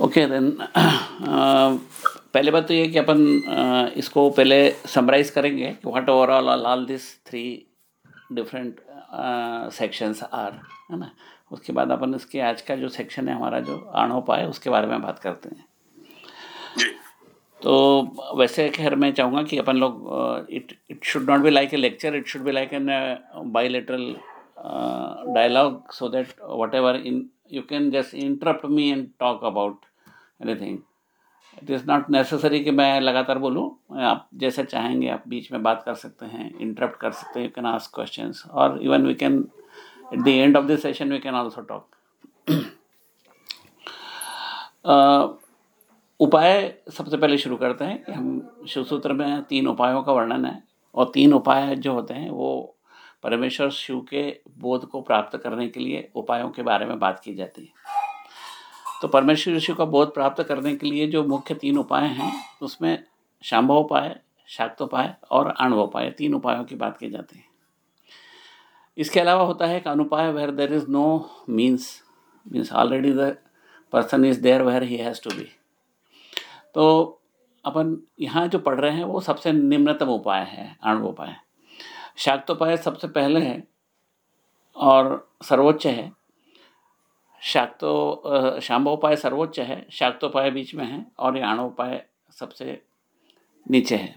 Okay then पहले बात तो ये कि अपन uh, इसको पहले समराइज करेंगे कि what overall all this three different sections are है ना? उसके बाद अपन इसके आज का जो सेक्शन है हमारा जो आणोपाय उसके बारे में बात करते हैं। तो वैसे खैर मैं चाहूँगा कि अपन लोग it it should not be like a lecture it should be like an bilateral dialogue so that whatever in you can just interrupt me and talk about anything it is not necessary कि मैं लगातार बोलूँ। आप जैसे चाहेंगे, आप बीच में बात कर सकते हैं इंटरप्ट कर सकते हैं यू कैन आस्क क्वेश्चन और even we can at the end of the session we can also talk उपाय सबसे पहले शुरू करते हैं कि हम शिव सूत्र में तीन उपायों का वर्णन है। और तीन उपाय जो होते हैं, वो परमेश्वर शिव के बोध को प्राप्त करने के लिए उपायों के बारे में बात की जाती है। तो परमेश्वर शिव का बोध प्राप्त करने के लिए जो मुख्य तीन उपाय हैं, उसमें शाम्भोपाय शाक्तोपाय और आणवोपाय तीन उपायों की बात की जाती है। इसके अलावा होता है एक अनुपाय where there is no means means already the person is there where he has to be तो अपन यहाँ जो पढ़ रहे हैं, वो सबसे निम्नतम उपाय है आणवोपाय शाक्तोपाय सबसे पहले है और सर्वोच्च है। शाक्तो शाम्भोपाय सर्वोच्च है शाक्तोपाय बीच में है और ये आणोपाय सबसे नीचे है।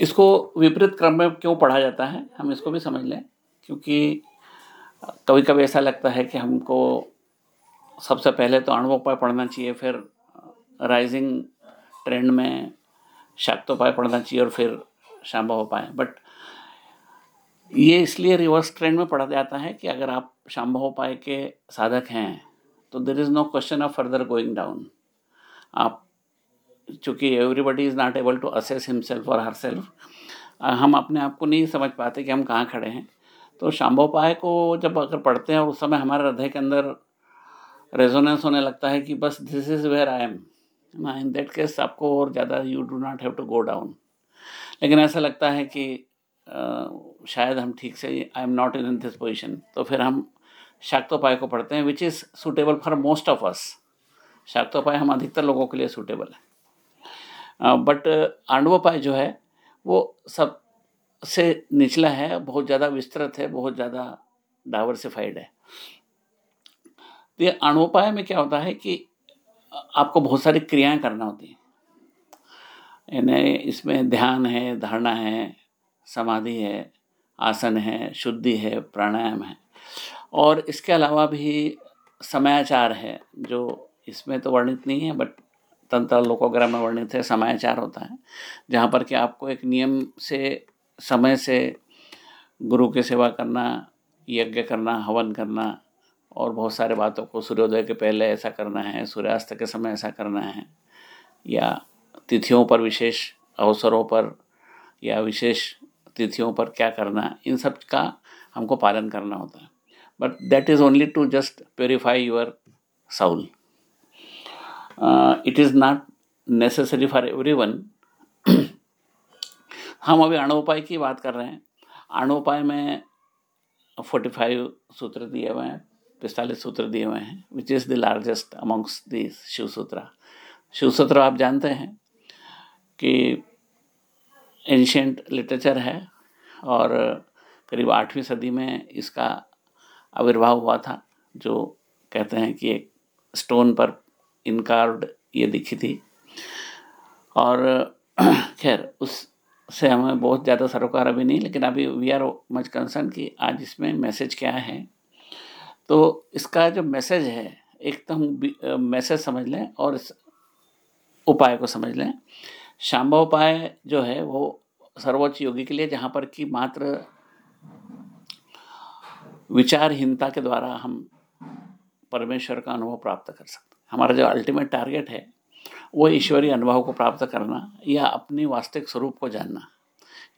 इसको विपरीत क्रम में क्यों पढ़ा जाता है, हम इसको भी समझ लें, क्योंकि कभी कभी ऐसा लगता है कि हमको सबसे पहले तो आणवोपाय पढ़ना चाहिए, फिर राइजिंग ट्रेंड में शाक्तोपाय पढ़ना चाहिए और फिर शाम्भोपाय बट ये इसलिए रिवर्स ट्रेंड में पढ़ा जाता है कि अगर आप शाम्भोपाय के साधक हैं तो there is no question of further going down आप चूँकि everybody is not able to assess himself और हर सेल्फ हम अपने आप को नहीं समझ पाते कि हम कहाँ खड़े हैं। तो शाम्भोपाय को जब अगर पढ़ते हैं उस समय हमारे हृदय के अंदर रेजोनेंस होने लगता है कि बस this is where I am ना इन दैट केस आपको और ज़्यादा you do not have to go down लेकिन ऐसा लगता है कि शायद हम ठीक से I am not in this position तो फिर हम शाक्तोपाय को पढ़ते हैं which is suitable for most of us Shaktopaya हम अधिकतर लोगों के लिए सूटेबल है। बट आंडवोपाय जो है, वो सबसे निचला है, बहुत ज़्यादा विस्तृत है, बहुत ज़्यादा डाइवर्सिफाइड है। तो ये अणुपाय में क्या होता है कि, आपको बहुत सारी क्रियाएँ करना होती हैं। यानी इसमें ध्यान है, धारणा है, समाधि है, आसन है, शुद्धि है, प्राणायाम है। और इसके अलावा भी समयाचार है, जो इसमें तो वर्णित नहीं है, बट तंत्र लोकोग्राम में वर्णित है समयाचार होता है, जहाँ पर कि आपको एक नियम से, समय से गुरु की सेवा करना, यज्ञ करना, हवन करना, और बहुत सारे बातों को सूर्योदय के पहले ऐसा करना है, सूर्यास्त के समय ऐसा करना है, या तिथियों पर विशेष अवसरों पर या विशेष तिथियों पर क्या करना इन सब का हमको पालन करना होता है। But that is only to just purify your soul it is not necessary for everyone हम अभी आणोपाय की बात कर रहे हैं। आणोपाय में फोर्टी फाइव सूत्र दिए हुए हैं, पिस्तालीस सूत्र दिए हुए हैं which is the largest amongst the Shiva Sutra. Shiva Sutra आप जानते हैं? कि एंशेंट लिटरेचर है और करीब आठवीं सदी में इसका आविर्भाव हुआ था, जो कहते हैं कि एक स्टोन पर इनकार्ड ये दिखी थी। और खैर उस से हमें बहुत ज़्यादा सरोकार अभी नहीं, लेकिन अभी वी आर मच कंसर्न कि आज इसमें मैसेज क्या है। तो इसका जो मैसेज है, एक तो हम मैसेज समझ लें और इस उपाय को समझ लें। शाम्भा उपाय जो है वो सर्वोच्च योगी के लिए जहाँ पर कि मात्र विचारहीनता के द्वारा हम परमेश्वर का अनुभव प्राप्त कर सकते हैं। हमारा जो अल्टीमेट टारगेट है वो ईश्वरीय अनुभव को प्राप्त करना या अपनी वास्तविक स्वरूप को जानना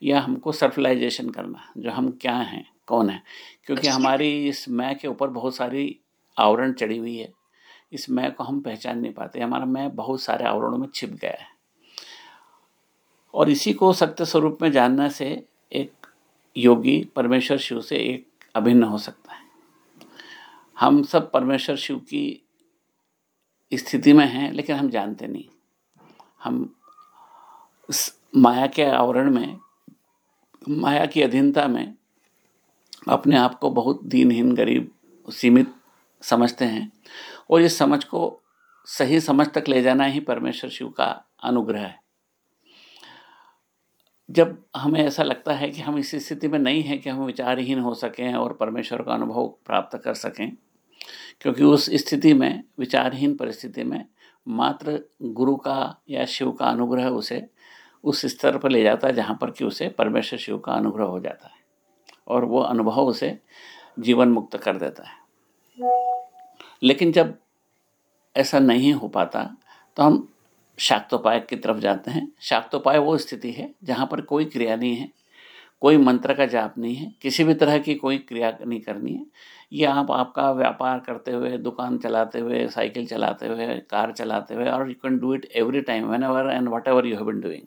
या हमको सेल्फलाइजेशन करना जो हम क्या हैं कौन है। क्योंकि हमारी इस मैं के ऊपर बहुत सारी आवरण चढ़ी हुई है। इस मैं को हम पहचान नहीं पाते। हमारा मैं बहुत सारे आवरणों में छिप गया है। और इसी को सत्य स्वरूप में जानने से एक योगी परमेश्वर शिव से एक अभिन्न हो सकता है। हम सब परमेश्वर शिव की स्थिति में हैं, लेकिन हम जानते नहीं। हम इस माया के आवरण में, माया की अधीनता में अपने आप को बहुत दीनहीन, गरीब, सीमित समझते हैं और इस समझ को सही समझ तक ले जाना ही परमेश्वर शिव का अनुग्रह है। जब हमें ऐसा लगता है कि हम इस स्थिति में नहीं हैं कि हम विचारहीन हो सकें और परमेश्वर का अनुभव प्राप्त कर सकें, क्योंकि उस स्थिति में, विचारहीन परिस्थिति में मात्र गुरु का या शिव का अनुग्रह उसे उस स्तर पर ले जाता है जहाँ पर कि उसे परमेश्वर शिव का अनुग्रह हो जाता है और वो अनुभव उसे जीवन मुक्त कर देता है। लेकिन जब ऐसा नहीं हो पाता तो हम शाक्तोपाय की तरफ़ जाते हैं। शाक्तोपाय वो स्थिति है जहाँ पर कोई क्रिया नहीं है, कोई मंत्र का जाप नहीं है, किसी भी तरह की कोई क्रिया नहीं करनी है। ये आप, आपका व्यापार करते हुए, दुकान चलाते हुए, साइकिल चलाते हुए, कार चलाते हुए, और you can do it every time whenever and whatever you have been doing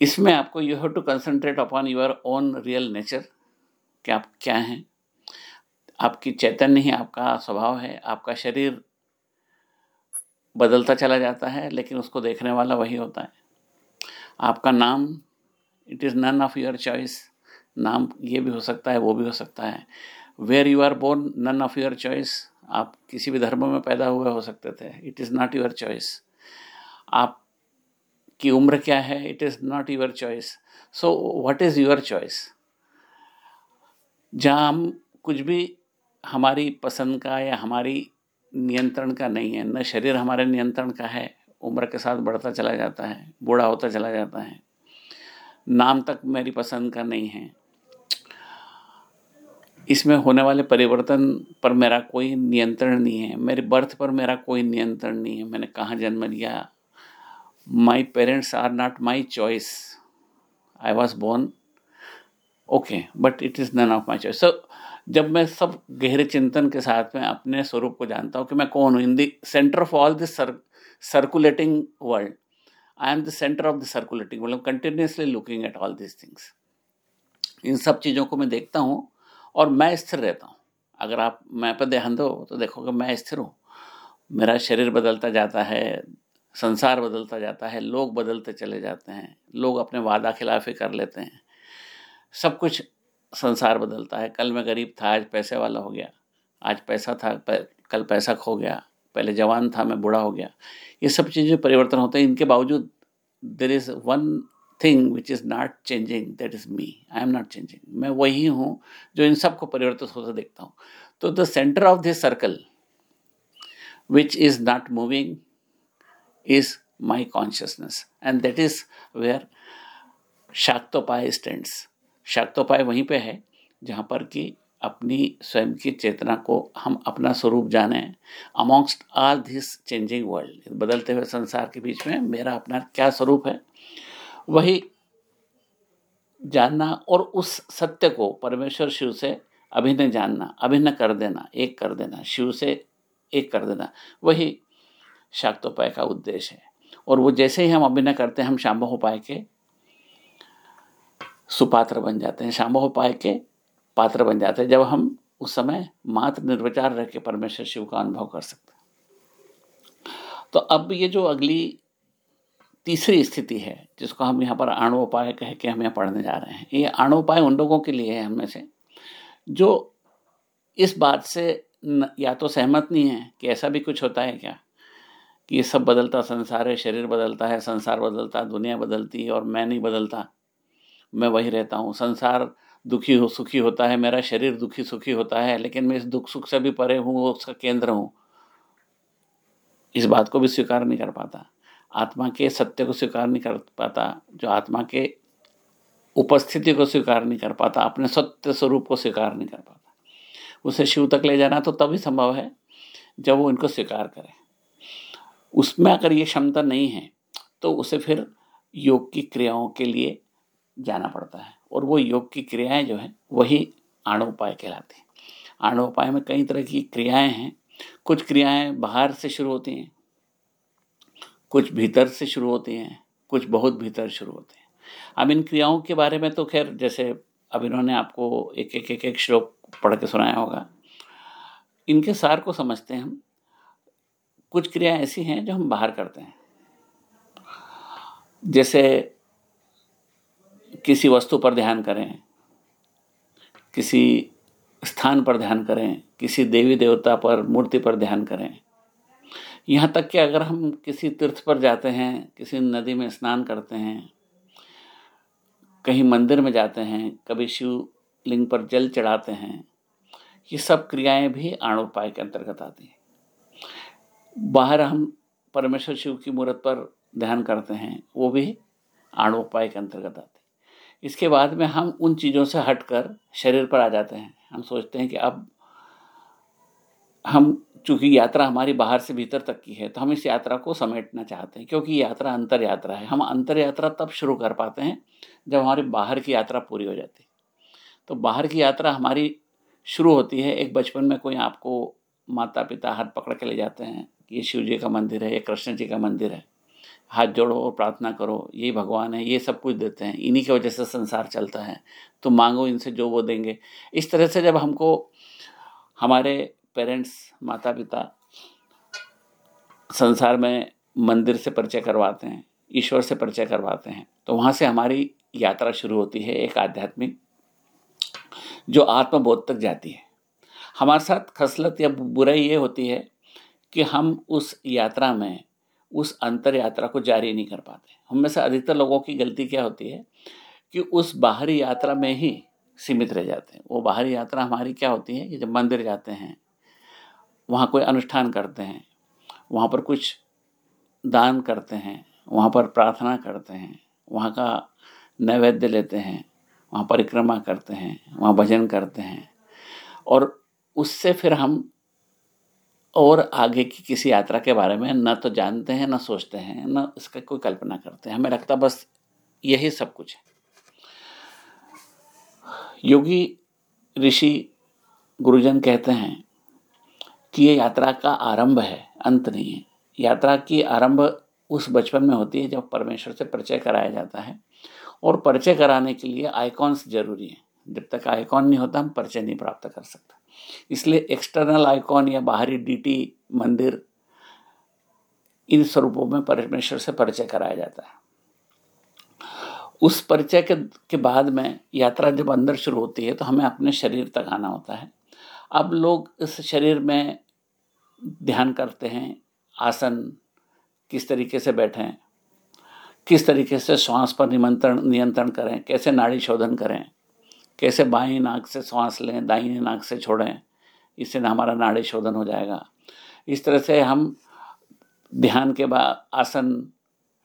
इसमें आपको you have to concentrate upon your own real nature कि आप क्या हैं। आपकी चैतन्य ही आपका स्वभाव है, आपका शरीर बदलता चला जाता है, लेकिन उसको देखने वाला वही होता है। आपका नाम it is none of your choice नाम ये भी हो सकता है, वो भी हो सकता है। Where you are born none of your choice आप किसी भी धर्म में पैदा हुए हो सकते थे। It is not your choice आप की उम्र क्या है? It is not your choice so what is your choice जहाँ हम कुछ भी हमारी पसंद का या हमारी नियंत्रण का नहीं है, न शरीर हमारे नियंत्रण का है, उम्र के साथ बढ़ता चला जाता है, बूढ़ा होता चला जाता है। नाम तक मेरी पसंद का नहीं है। इसमें होने वाले परिवर्तन पर मेरा कोई नियंत्रण नहीं है। मेरे बर्थ पर मेरा कोई नियंत्रण नहीं है। मैंने कहाँ जन्म लिया? My parents are not my choice I was born okay but it is none of my choice सो जब मैं सब गहरे चिंतन के साथ में अपने स्वरूप को जानता हूँ कि मैं कौन हूँ in the centre of all this circulating world I am the centre of the circulating मतलब continuously looking at all this things इन सब चीज़ों को मैं देखता हूँ और मैं स्थिर रहता हूँ। अगर आप, मैं पर ध्यान दो तो देखोगे मैं स्थिर हूँ। मेरा शरीर बदलता जाता है, संसार बदलता जाता है, लोग बदलते चले जाते हैं, लोग अपने वादा खिलाफी कर लेते हैं। सब कुछ संसार बदलता है। कल मैं गरीब था, आज पैसे वाला हो गया। आज पैसा था कल पैसा खो गया। पहले जवान था, मैं बूढ़ा हो गया। ये सब चीज़ें परिवर्तन होते हैं। इनके बावजूद there is one thing which is not changing that is me I am not changing मैं वही हूँ जो इन सबको परिवर्तित होता देखता हूँ। तो the centre of this circle which is not moving is my consciousness and that is where Shaktopaya stands शाक्तोपाय वहीं पे है, जहाँ पर कि अपनी स्वयं की चेतना को हम अपना स्वरूप जाने। Amongst all this changing world बदलते हुए संसार के बीच में मेरा अपना क्या स्वरूप है? वही जानना और उस सत्य को परमेश्वर शिव से अभिन्न जानना, अभिन्न कर देना, एक कर देना, शिव से एक कर देना, वही शाक्तोपाय का उद्देश्य है। और वो जैसे ही हम अभिनय करते हैं, हम शाम्भ उपाय के सुपात्र बन जाते हैं। शाम्भोपाय के पात्र बन जाते हैं जब हम उस समय मात्र निर्विचार रह के परमेश्वर शिव का अनुभव कर सकते हैं। तो अब ये जो अगली तीसरी स्थिति है जिसको हम यहाँ पर आणोपाय कह के हम यहाँ पढ़ने जा रहे हैं ये आणोपाय उन लोगों के लिए है हमें से जो इस बात से न, या तो सहमत नहीं है कि ऐसा भी कुछ होता है क्या? कि ये सब बदलता संसार है शरीर बदलता है संसार बदलता दुनिया बदलती है और मैं नहीं बदलता। मैं वही रहता हूँ। संसार दुखी हो, सुखी होता है, मेरा शरीर दुखी, सुखी होता है, लेकिन मैं इस दुख, सुख से भी परे हूँ उसका केंद्र हूँ। इस बात को भी स्वीकार नहीं कर पाता। आत्मा के सत्य को स्वीकार नहीं कर पाता, जो आत्मा के उपस्थिति को स्वीकार नहीं कर पाता, अपने सत्य स्वरूप को स्वीकार नहीं कर पाता। उसे शिव तक ले जाना तो तभी संभव है, जब वो इनको स्वीकार करे। उसमें अगर ये क्षमता नहीं है तो उसे फिर योग की क्रियाओं के लिए जाना पड़ता है। और वो योग की क्रियाएँ जो हैं, वही आणोपाय कहलाती हैं। आणोपाय में कई तरह की क्रियाएँ हैं। कुछ क्रियाएँ बाहर से शुरू होती हैं। कुछ भीतर से शुरू होती हैं। कुछ बहुत भीतर शुरू होते हैं। अब इन क्रियाओं के बारे में तो खैर, जैसे अब इन्होंने आपको एक एक एक एक श्लोक पढ़ के सुनाया होगा। इनके सार को समझते हैं हम। कुछ क्रिया ऐसी हैं जो हम बाहर करते हैं। जैसे किसी वस्तु पर ध्यान करें, किसी स्थान पर ध्यान करें, किसी देवी देवता पर, मूर्ति पर ध्यान करें। यहाँ तक कि अगर हम किसी तीर्थ पर जाते हैं, किसी नदी में स्नान करते हैं, कहीं मंदिर में जाते हैं, कभी शिव लिंग पर जल चढ़ाते हैं, ये सब क्रियाएँ भी आणोपाय के अंतर्गत आती हैं। बाहर हम परमेश्वर शिव की मूर्त पर ध्यान करते हैं, वो भी आणोपाय के अंतर्गत आते हैं। इसके बाद में हम उन चीज़ों से हटकर शरीर पर आ जाते हैं। हम सोचते हैं कि अब हम, चूँकि यात्रा हमारी बाहर से भीतर तक की है तो हम इस यात्रा को समेटना चाहते हैं, क्योंकि यात्रा अंतर यात्रा है। हम अंतर यात्रा तब शुरू कर पाते हैं जब हमारी बाहर की यात्रा पूरी हो जाती है। तो बाहर की यात्रा हमारी शुरू होती है, एक बचपन में कोई आपको माता पिता हाथ पकड़ के ले जाते हैं कि ये शिव जी का मंदिर है, ये कृष्ण जी का मंदिर है। हाथ जोड़ो और प्रार्थना करो, ये भगवान है, ये सब कुछ देते हैं। इन्हीं की वजह से संसार चलता है। तो मांगो इनसे जो वो देंगे। इस तरह से जब हमको हमारे पेरेंट्स माता पिता संसार में मंदिर से परिचय करवाते हैं, ईश्वर से परिचय करवाते हैं तो वहाँ से हमारी यात्रा शुरू होती है एक आध्यात्मिक, जो आत्मबोध तक जाती है। हमारे साथ खसलत या बुराई ये होती है कि हम उस यात्रा में उस अंतर यात्रा को जारी नहीं कर पाते। हम में से अधिकतर लोगों की गलती क्या होती है कि उस बाहरी यात्रा में ही सीमित रह जाते हैं। वो बाहरी यात्रा हमारी क्या होती है कि जब मंदिर जाते हैं, वहाँ कोई अनुष्ठान करते हैं, वहाँ पर कुछ दान करते हैं, वहाँ पर प्रार्थना करते हैं, वहाँ का नैवेद्य लेते हैं, वहाँ परिक्रमा करते हैं, वहाँ भजन करते हैं और उससे फिर हम और आगे की किसी यात्रा के बारे में न तो जानते हैं, न सोचते हैं, न इसका कोई कल्पना करते हैं। हमें लगता बस यही सब कुछ है। योगी ऋषि गुरुजन कहते हैं कि ये यात्रा का आरंभ है, अंत नहीं है। यात्रा की आरंभ उस बचपन में होती है जब परमेश्वर से परिचय कराया जाता है और परिचय कराने के लिए आइकॉन्स ज़रूरी हैं। जब तक आइकॉन नहीं होता, हम परिचय नहीं प्राप्त कर सकते। इसलिए एक्सटर्नल आइकॉन या बाहरी डीटी मंदिर, इन स्वरूपों में परमेश्वर से परिचय कराया जाता है। उस परिचय के के बाद में यात्रा जब अंदर शुरू होती है तो हमें अपने शरीर तक आना होता है। अब लोग इस शरीर में ध्यान करते हैं, आसन किस तरीके से बैठें, किस तरीके से श्वास पर निमंत्रण, नियंत्रण करें, कैसे नाड़ी शोधन करें कैसे बाएँ नाक से श्वास लें, दाहिने नाक से छोड़ें, इससे ना हमारा नाड़ी शोधन हो जाएगा। इस तरह से हम ध्यान के बाद आसन,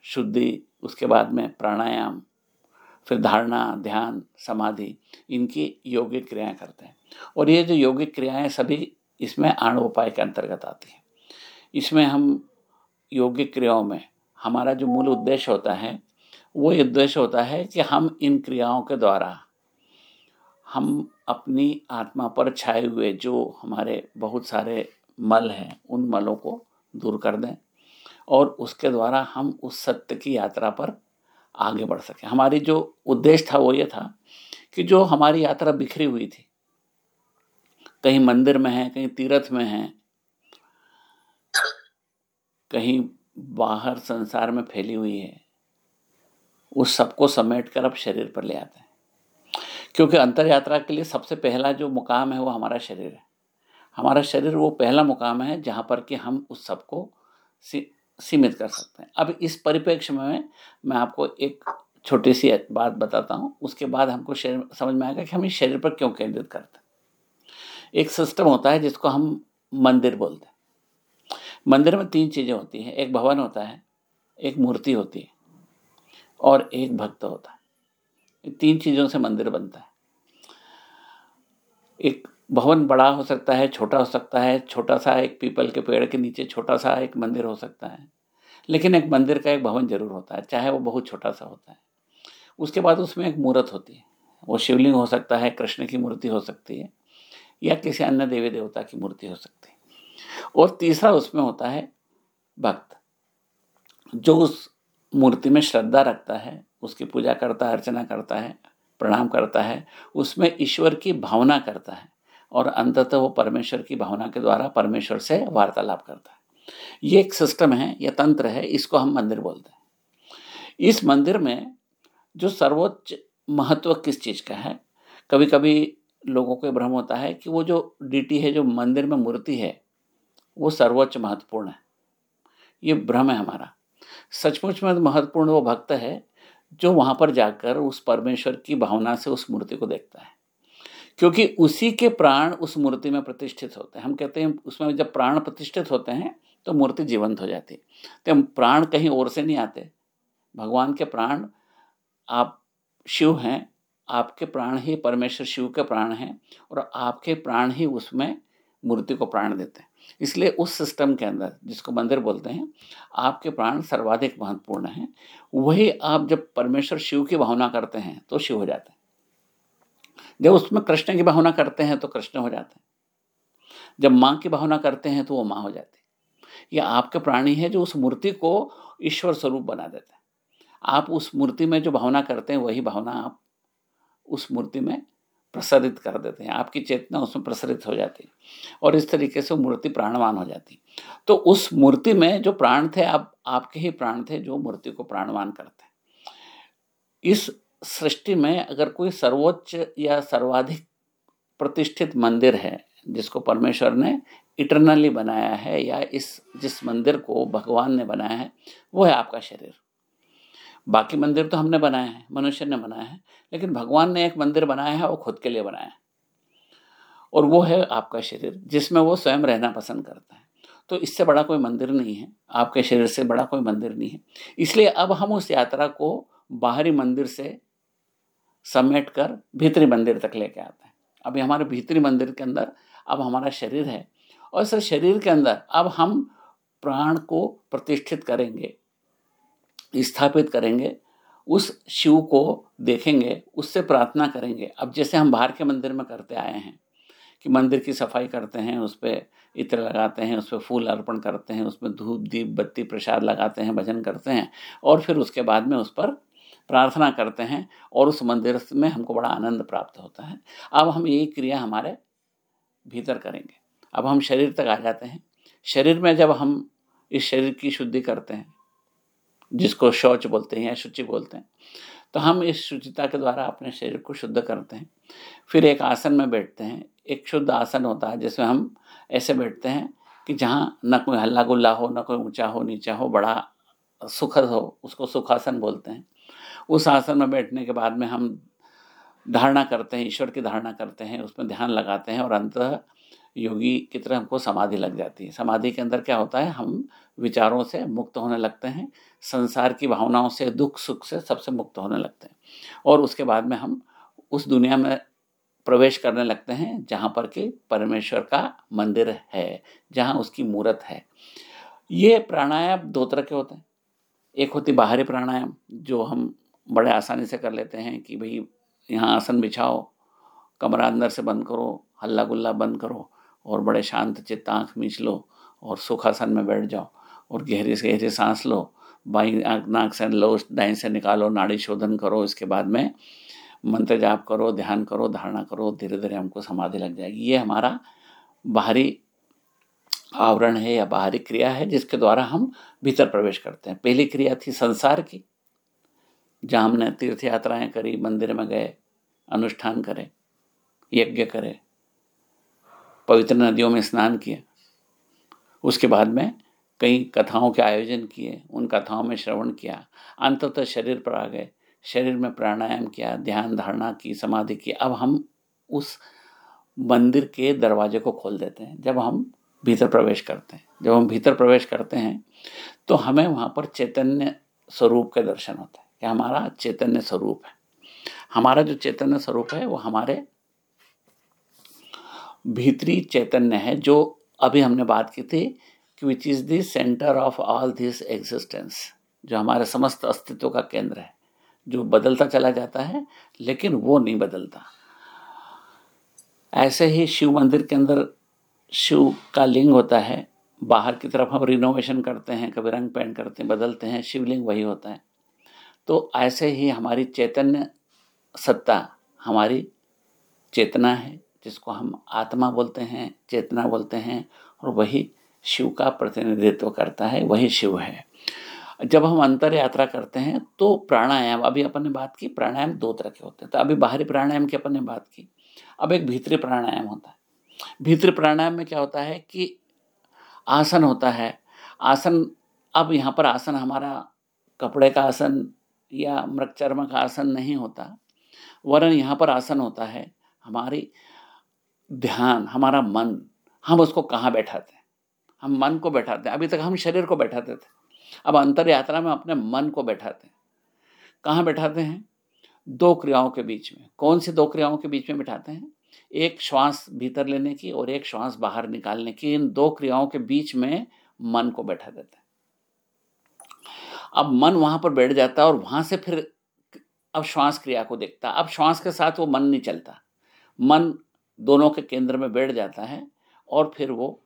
शुद्धि, उसके बाद में प्राणायाम, फिर धारणा, ध्यान, समाधि, इनकी योगिक क्रियाएँ करते हैं। और ये जो योगिक क्रियाएँ सभी इसमें आण उपाय के अंतर्गत आती हैं। इसमें हम योगिक क्रियाओं में हमारा जो मूल उद्देश्य होता है, वो उद्देश्य होता है कि हम इन क्रियाओं के द्वारा हम अपनी आत्मा पर छाए हुए जो हमारे बहुत सारे मल हैं, उन मलों को दूर कर दें और उसके द्वारा हम उस सत्य की यात्रा पर आगे बढ़ सकें। हमारी जो उद्देश्य था वो ये था कि जो हमारी यात्रा बिखरी हुई थी, कहीं मंदिर में है, कहीं तीर्थ में है, कहीं बाहर संसार में फैली हुई है, उस सबको समेट कर अब शरीर पर ले आते हैं। क्योंकि अंतर यात्रा के लिए सबसे पहला जो मुकाम है वो हमारा शरीर है। हमारा शरीर वो पहला मुकाम है जहाँ पर कि हम उस सब सबको सीमित कर सकते हैं। अब इस परिप्रेक्ष्य में मैं आपको एक छोटी सी बात बताता हूँ। उसके बाद हमको शरीर, समझ में आएगा कि हम इस शरीर पर क्यों केंद्रित करते हैं। एक सिस्टम होता है जिसको हम मंदिर बोलते हैं। मंदिर में तीन चीज़ें होती हैं। एक भवन होता है, एक मूर्ति होती है और एक भक्त होता है। तीन चीज़ों से मंदिर बनता है। एक भवन बड़ा हो सकता है, छोटा हो सकता है, छोटा सा एक पीपल के पेड़ के नीचे छोटा सा एक मंदिर हो सकता है। लेकिन एक मंदिर का एक भवन ज़रूर होता है, चाहे वो बहुत छोटा सा होता है। उसके बाद उसमें एक मूर्त होती है। वो शिवलिंग हो सकता है, कृष्ण की मूर्ति हो सकती है, या किसी अन्य देवी देवता की मूर्ति हो सकती है। और तीसरा उसमें होता है भक्त। जो उस मूर्ति में श्रद्धा रखता है, उसकी पूजा करता है, अर्चना करता है, प्रणाम करता है, उसमें ईश्वर की भावना करता है और अंततः वो परमेश्वर की भावना के द्वारा परमेश्वर से वार्तालाप करता है। ये एक सिस्टम है, या तंत्र है, इसको हम मंदिर बोलते हैं। इस मंदिर में जो सर्वोच्च महत्व किस चीज़ का है? कभी कभी लोगों को भ्रम होता है कि वो जो डीटी है, जो मंदिर में मूर्ति है, वो सर्वोच्च महत्वपूर्ण है। ये भ्रम है हमारा। सचमुच में महत्वपूर्ण वो भक्त है, जो वहाँ पर जाकर उस परमेश्वर की भावना से उस मूर्ति को देखता है। क्योंकि उसी के प्राण उस मूर्ति में प्रतिष्ठित होते हैं। हम कहते हैं, उसमें जब प्राण प्रतिष्ठित होते हैं तो मूर्ति जीवंत हो जाती है। तो हम प्राण कहीं और से नहीं आते। भगवान के प्राण, आप शिव हैं, आपके प्राण ही परमेश्वर शिव के प्राण हैं, और आपके प्राण ही उसमें मूर्ति को प्राण देते हैं। इसलिए उस सिस्टम के अंदर, जिसको मंदिर बोलते हैं, आपके प्राण सर्वाधिक महत्वपूर्ण हैं। वही आप जब परमेश्वर शिव की भावना करते हैं तो शिव हो जाते हैं। जब उसमें कृष्ण की भावना करते हैं तो कृष्ण हो जाते हैं। जब माँ की भावना करते हैं तो वो माँ हो जाती है। ये आपके प्राणी है जो उस मूर्ति को ईश्वर स्वरूप बना देते हैं। आप उस मूर्ति में जो भावना करते हैं, वही भावना आप उस मूर्ति में प्रसारित कर देते हैं। आपकी चेतना उसमें प्रसारित हो जाती है और इस तरीके से मूर्ति प्राणवान हो जाती तो उस मूर्ति में जो प्राण थे, आप, आपके ही प्राण थे जो मूर्ति को प्राणवान करते हैं। इस सृष्टि में अगर कोई सर्वोच्च या सर्वाधिक प्रतिष्ठित मंदिर है, जिसको परमेश्वर ने इटरनली बनाया है या इस, जिस मंदिर को भगवान ने बनाया है, वो है आपका शरीर। बाकी मंदिर तो हमने बनाए हैं, मनुष्य ने बनाया है, लेकिन भगवान ने एक मंदिर बनाया है वो खुद के लिए बनाया है। और वो है आपका शरीर, जिसमें वो स्वयं रहना पसंद करता है। तो इससे बड़ा कोई मंदिर नहीं है, आपके शरीर से बड़ा कोई मंदिर नहीं है। इसलिए अब हम उस यात्रा को बाहरी मंदिर से समेट कर भीतरी मंदिर तक लेके आते हैं। अभी हमारे भीतरी मंदिर के अंदर अब हमारा शरीर है, और सर शरीर के अंदर अब हम प्राण को प्रतिष्ठित करेंगे। स्थापित करेंगे, उस शिव को देखेंगे, उससे प्रार्थना करेंगे। अब जैसे हम बाहर के मंदिर में करते आए हैं कि मंदिर की सफ़ाई करते हैं, उस पर इत्र लगाते हैं, उस पर फूल अर्पण करते हैं उसमें धूप, दीप, बत्ती, प्रसाद लगाते हैं, भजन करते हैं और फिर उसके बाद में उस पर प्रार्थना करते हैं और उस मंदिर में हमको बड़ा आनंद प्राप्त होता है। अब हम यही क्रिया हमारे भीतर करेंगे। अब हम शरीर तक आ जाते हैं। शरीर में जब हम इस शरीर की शुद्धि करते हैं जिसको शौच बोलते हैं या शुचि बोलते हैं तो हम इस शुचिता के द्वारा अपने शरीर को शुद्ध करते हैं। फिर एक आसन में बैठते हैं, एक शुद्ध आसन होता है जिसमें हम ऐसे बैठते हैं कि जहाँ न कोई हल्ला गुल्ला हो, न कोई ऊँचा हो, नीचा हो, बड़ा सुखद हो, उसको सुखासन बोलते हैं। उस आसन में बैठने के बाद में हम धारणा करते हैं, ईश्वर की धारणा करते हैं, उसमें ध्यान लगाते हैं और अंत योगी की तरह हमको समाधि लग जाती है। समाधि के अंदर क्या होता है? हम विचारों से मुक्त होने लगते हैं, संसार की भावनाओं से, दुख, सुख से सबसे मुक्त होने लगते हैं। और उसके बाद में हम उस दुनिया में प्रवेश करने लगते हैं, जहाँ पर कि परमेश्वर का मंदिर है, जहाँ उसकी मूर्त है। ये प्राणायाम दो तरह के होते हैं। एक होती बाहरी प्राणायाम, जो हम बड़े आसानी से कर लेते हैं कि भाई यहाँ आसन बिछाओ, कमरा अंदर से बंद करो, हल्ला गुल्ला बंद करो और बड़े शांत चित्त, आँख मीच लो और सुखासन में बैठ जाओ और गहरी से गहरी सांस लो। बाई नाक से लो, दाएँ से निकालो, नाड़ी शोधन करो, इसके बाद में मंत्र जाप करो, ध्यान करो, धारणा करो धीरे धीरे हमको समाधि लग जाएगी। ये हमारा बाहरी आवरण है या बाहरी क्रिया है जिसके द्वारा हम भीतर प्रवेश करते हैं। पहली क्रिया थी संसार की, जहाँ हमने तीर्थ यात्राएँ करी, मंदिर में गए, अनुष्ठान करे, यज्ञ करे पवित्र नदियों में स्नान किया उसके बाद में कई कथाओं के आयोजन किए, उन कथाओं में श्रवण किया। अंततः शरीर पर आ गए। शरीर में प्राणायाम किया, ध्यान धारणा की, समाधि की। अब हम उस मंदिर के दरवाजे को खोल देते हैं, जब हम भीतर प्रवेश करते हैं। जब हम भीतर प्रवेश करते हैं तो हमें वहाँ पर चैतन्य स्वरूप के दर्शन होते हैं, कि हमारा चैतन्य स्वरूप है। हमारा जो चैतन्य स्वरूप है, वो हमारे भीतरी चैतन्य है, जो अभी हमने बात की थी कि which is the centre of all this existence जो हमारे समस्त अस्तित्व का केंद्र है, जो बदलता चला जाता है, लेकिन वो नहीं बदलता। ऐसे ही शिव मंदिर के अंदर शिव का लिंग होता है, बाहर की तरफ़ हम रिनोवेशन करते हैं, कभी रंग पेंट करते हैं, बदलते हैं, शिवलिंग वही होता है। तो ऐसे ही हमारी चैतन्य सत्ता, हमारी चेतना है जिसको हम आत्मा बोलते हैं, चेतना बोलते हैं और वही शिव का प्रतिनिधित्व करता है, वही शिव है। जब हम अंतर यात्रा करते हैं तो प्राणायाम, अभी अपन ने बात की, प्राणायाम दो तरह के होते हैं। तो अभी बाहरी प्राणायाम की अपन ने बात की, अब एक भीतरी प्राणायाम होता है। भीतरी प्राणायाम में क्या होता है कि आसन होता है। आसन, अब यहाँ पर आसन हमारा कपड़े का आसन या मृगचर्म का आसन नहीं होता। वरन यहाँ पर आसन होता है। हमारी ध्यान, हमारा मन, हम उसको कहाँ बैठाते हैं? हम मन को बैठाते हैं। अभी तक हम शरीर को बैठाते थे। अब अंतर यात्रा में अपने मन को बैठाते हैं। कहाँ बैठाते हैं? दो क्रियाओं के बीच में। कौन सी दो क्रियाओं के बीच में बैठाते हैं? एक श्वास भीतर लेने की और एक श्वास बाहर निकालने की। इन दो क्रियाओं के बीच में मन को बैठा देते हैं। अब मन वहाँ पर बैठ जाता है और वहाँ से फिर अब श्वास क्रिया को देखता अब श्वास के साथ वो मन नहीं चलता। मन दोनों के केंद्र में बैठ जाता है और फिर वो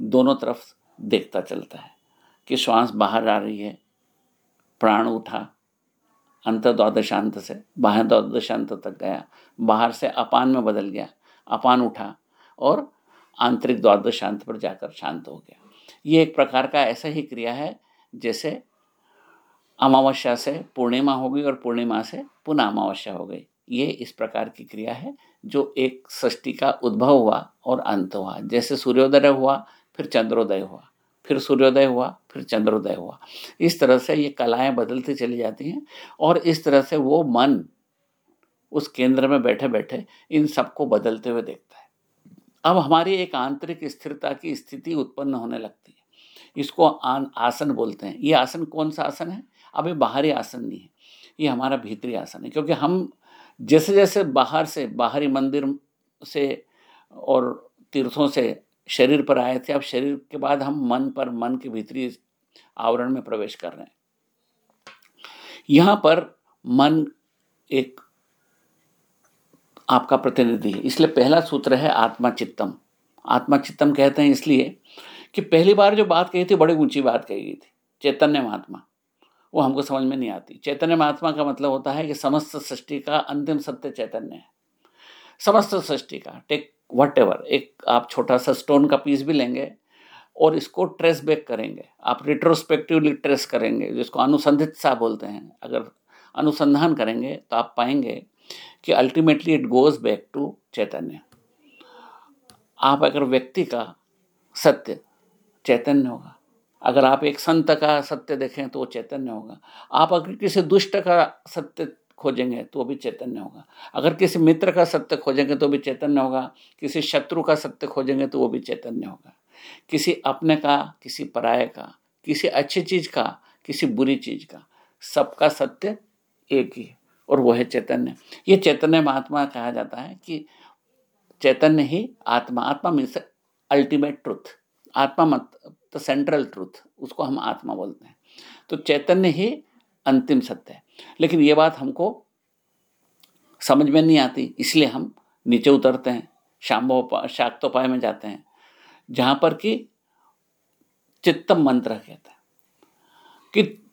दोनों तरफ़ देखता चलता है कि श्वास बाहर आ रही है, प्राण उठा, अंत द्वादशांत से, बाहर द्वादशांत तक गया, बाहर से अपान में बदल गया, अपान उठा और आंतरिक द्वादशांत पर जाकर शांत हो गया। ये एक प्रकार का ऐसा ही क्रिया है जैसे अमावस्या से पूर्णिमा हो गई और पूर्णिमा से पुनः अमावस्या हो गई। ये इस प्रकार की क्रिया है, जो एक सृष्टि का उद्भव हुआ और अंत हुआ। जैसे सूर्योदय हुआ, फिर चंद्रोदय हुआ, फिर सूर्योदय हुआ, फिर चंद्रोदय हुआ। इस तरह से ये कलाएँ बदलती चली जाती हैं और इस तरह से वो मन उस केंद्र में बैठे बैठे इन सबको बदलते हुए देखता है। अब हमारी एक आंतरिक स्थिरता की स्थिति उत्पन्न होने लगती है। इसको आन, आसन बोलते हैं। ये आसन कौन सा आसन है? अभी बाहरी आसन नहीं है। ये हमारा भीतरी आसन है, क्योंकि हम जैसे जैसे बाहर से, बाहरी मंदिर से और तीर्थों से शरीर पर आए थे, अब शरीर के बाद हम मन पर, मन के भीतरी आवरण में प्रवेश कर रहे हैं। यहाँ पर मन एक आपका प्रतिनिधि है। इसलिए पहला सूत्र है आत्मा चित्तम आत्मा चित्तम कहते हैं इसलिए कि पहली बार जो बात कही थी, बड़ी ऊँची बात कही गई थी, चैतन्य महात्मा। वो हमको समझ में नहीं आती। चैतन्य महात्मा का मतलब होता है कि समस्त सृष्टि का अंतिम सत्य चैतन्य है। समस्त सृष्टि का, टेक वट एक आप छोटा सा स्टोन का पीस भी लेंगे और इसको ट्रेस बैक करेंगे। आप रिट्रोस्पेक्टिवली ट्रेस करेंगे, जिसको अनुसंधित सा बोलते हैं। अगर अनुसंधान करेंगे तो आप पाएँगे कि ultimately it goes back to चैतन्य। आप अगर व्यक्ति का सत्य चैतन्य होगा अगर आप एक संत का सत्य देखें तो वो चैतन्य होगा। आप अगर किसी दुष्ट का सत्य खोजेंगे तो वो भी चैतन्य होगा। अगर किसी मित्र का सत्य खोजेंगे तो भी चैतन्य होगा। किसी शत्रु का सत्य खोजेंगे तो वो भी चैतन्य होगा। किसी अपने का, किसी पराये का, किसी अच्छी चीज़ का, किसी बुरी चीज़ का, सबका सत्य एक ही है और वो है चैतन्य। ये चैतन्य महात्मा कहा जाता है कि चैतन्य ही आत्मा। आत्मा मीन्स अल्टीमेट ट्रुथ। आत्मा मत तो सेंट्रल ट्रूथ उसको हम आत्मा बोलते हैं। तो चैतन्य ही अंतिम सत्य है। लेकिन ये बात हमको समझ में नहीं आती, इसलिए हम नीचे उतरते हैं शाम्भो शाक्तोपाय में जाते हैं, जहाँ पर कि चित्तम मंत्र कहते हैं। कि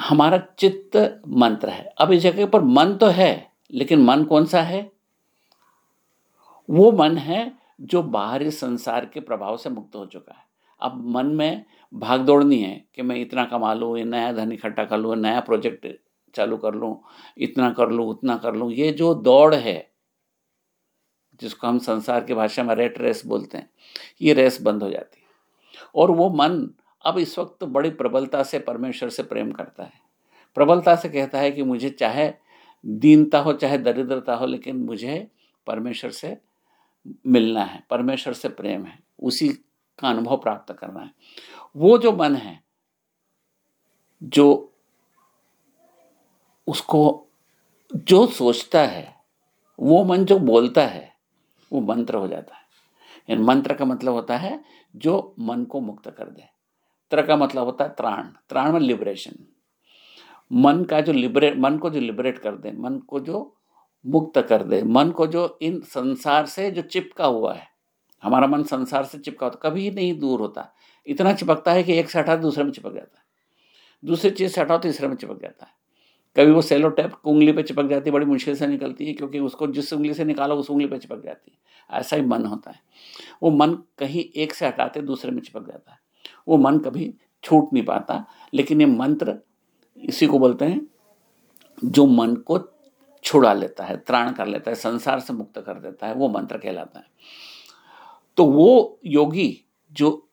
हमारा चित्त मंत्र है। अब इस जगह पर मन तो है, लेकिन मन कौन सा है? वो मन है जो बाहरी संसार के प्रभाव से मुक्त हो चुका है। अब मन में भाग दौड़ नहीं है कि मैं इतना कमा लूँ, ये नया धन इकट्ठा कर लूँ, नया प्रोजेक्ट चालू कर लूँ, इतना कर लूँ, उतना कर लूँ। ये जो दौड़ है, जिसको हम संसार की भाषा में रेट रेस बोलते हैं, ये रेस बंद हो जाती है। और वो मन अब इस वक्त बड़ी प्रबलता से, परमेश्वर से प्रेम करता है। प्रबलता से कहता है कि मुझे चाहे दीनता हो, चाहे दरिद्रता हो, लेकिन मुझे परमेश्वर से मिलना है, परमेश्वर से प्रेम है। उसी का अनुभव प्राप्त करना है। वो जो मन है, जो उसको जो सोचता है, वो मन जो बोलता है, वो मंत्र हो जाता है। मंत्र का मतलब होता है, जो मन को मुक्त कर दे। त्र का मतलब होता है त्राण। त्राण में लिबरेशन मन का जो लिबरेट मन को जो लिबरेट कर दे, मन को जो मुक्त कर दे, मन को जो इन संसार से जो चिपका हुआ है हमारा मन संसार से चिपका होता, कभी नहीं दूर होता। इतना चिपकता है कि एक से हटा दूसरे में चिपक जाता है। दूसरी चीज़ से हटाओ तीसरे में चिपक जाता है। कभी वो सेलो टैप उंगली पे चिपक जाती है, बड़ी मुश्किल से निकलती है, क्योंकि उसको जिस उंगली से निकालो, उस उंगली पे चिपक जाती है। ऐसा ही मन होता है। वो मन कहीं एक से हटाते दूसरे में चिपक जाता है। वो मन कभी छूट नहीं पाता, लेकिन ये मंत्र इसी को बोलते हैं, जो मन को छुड़ा लेता है, त्राण कर लेता है, संसार से मुक्त कर देता है, वो मंत्र कहलाता है। तो वो योगी जो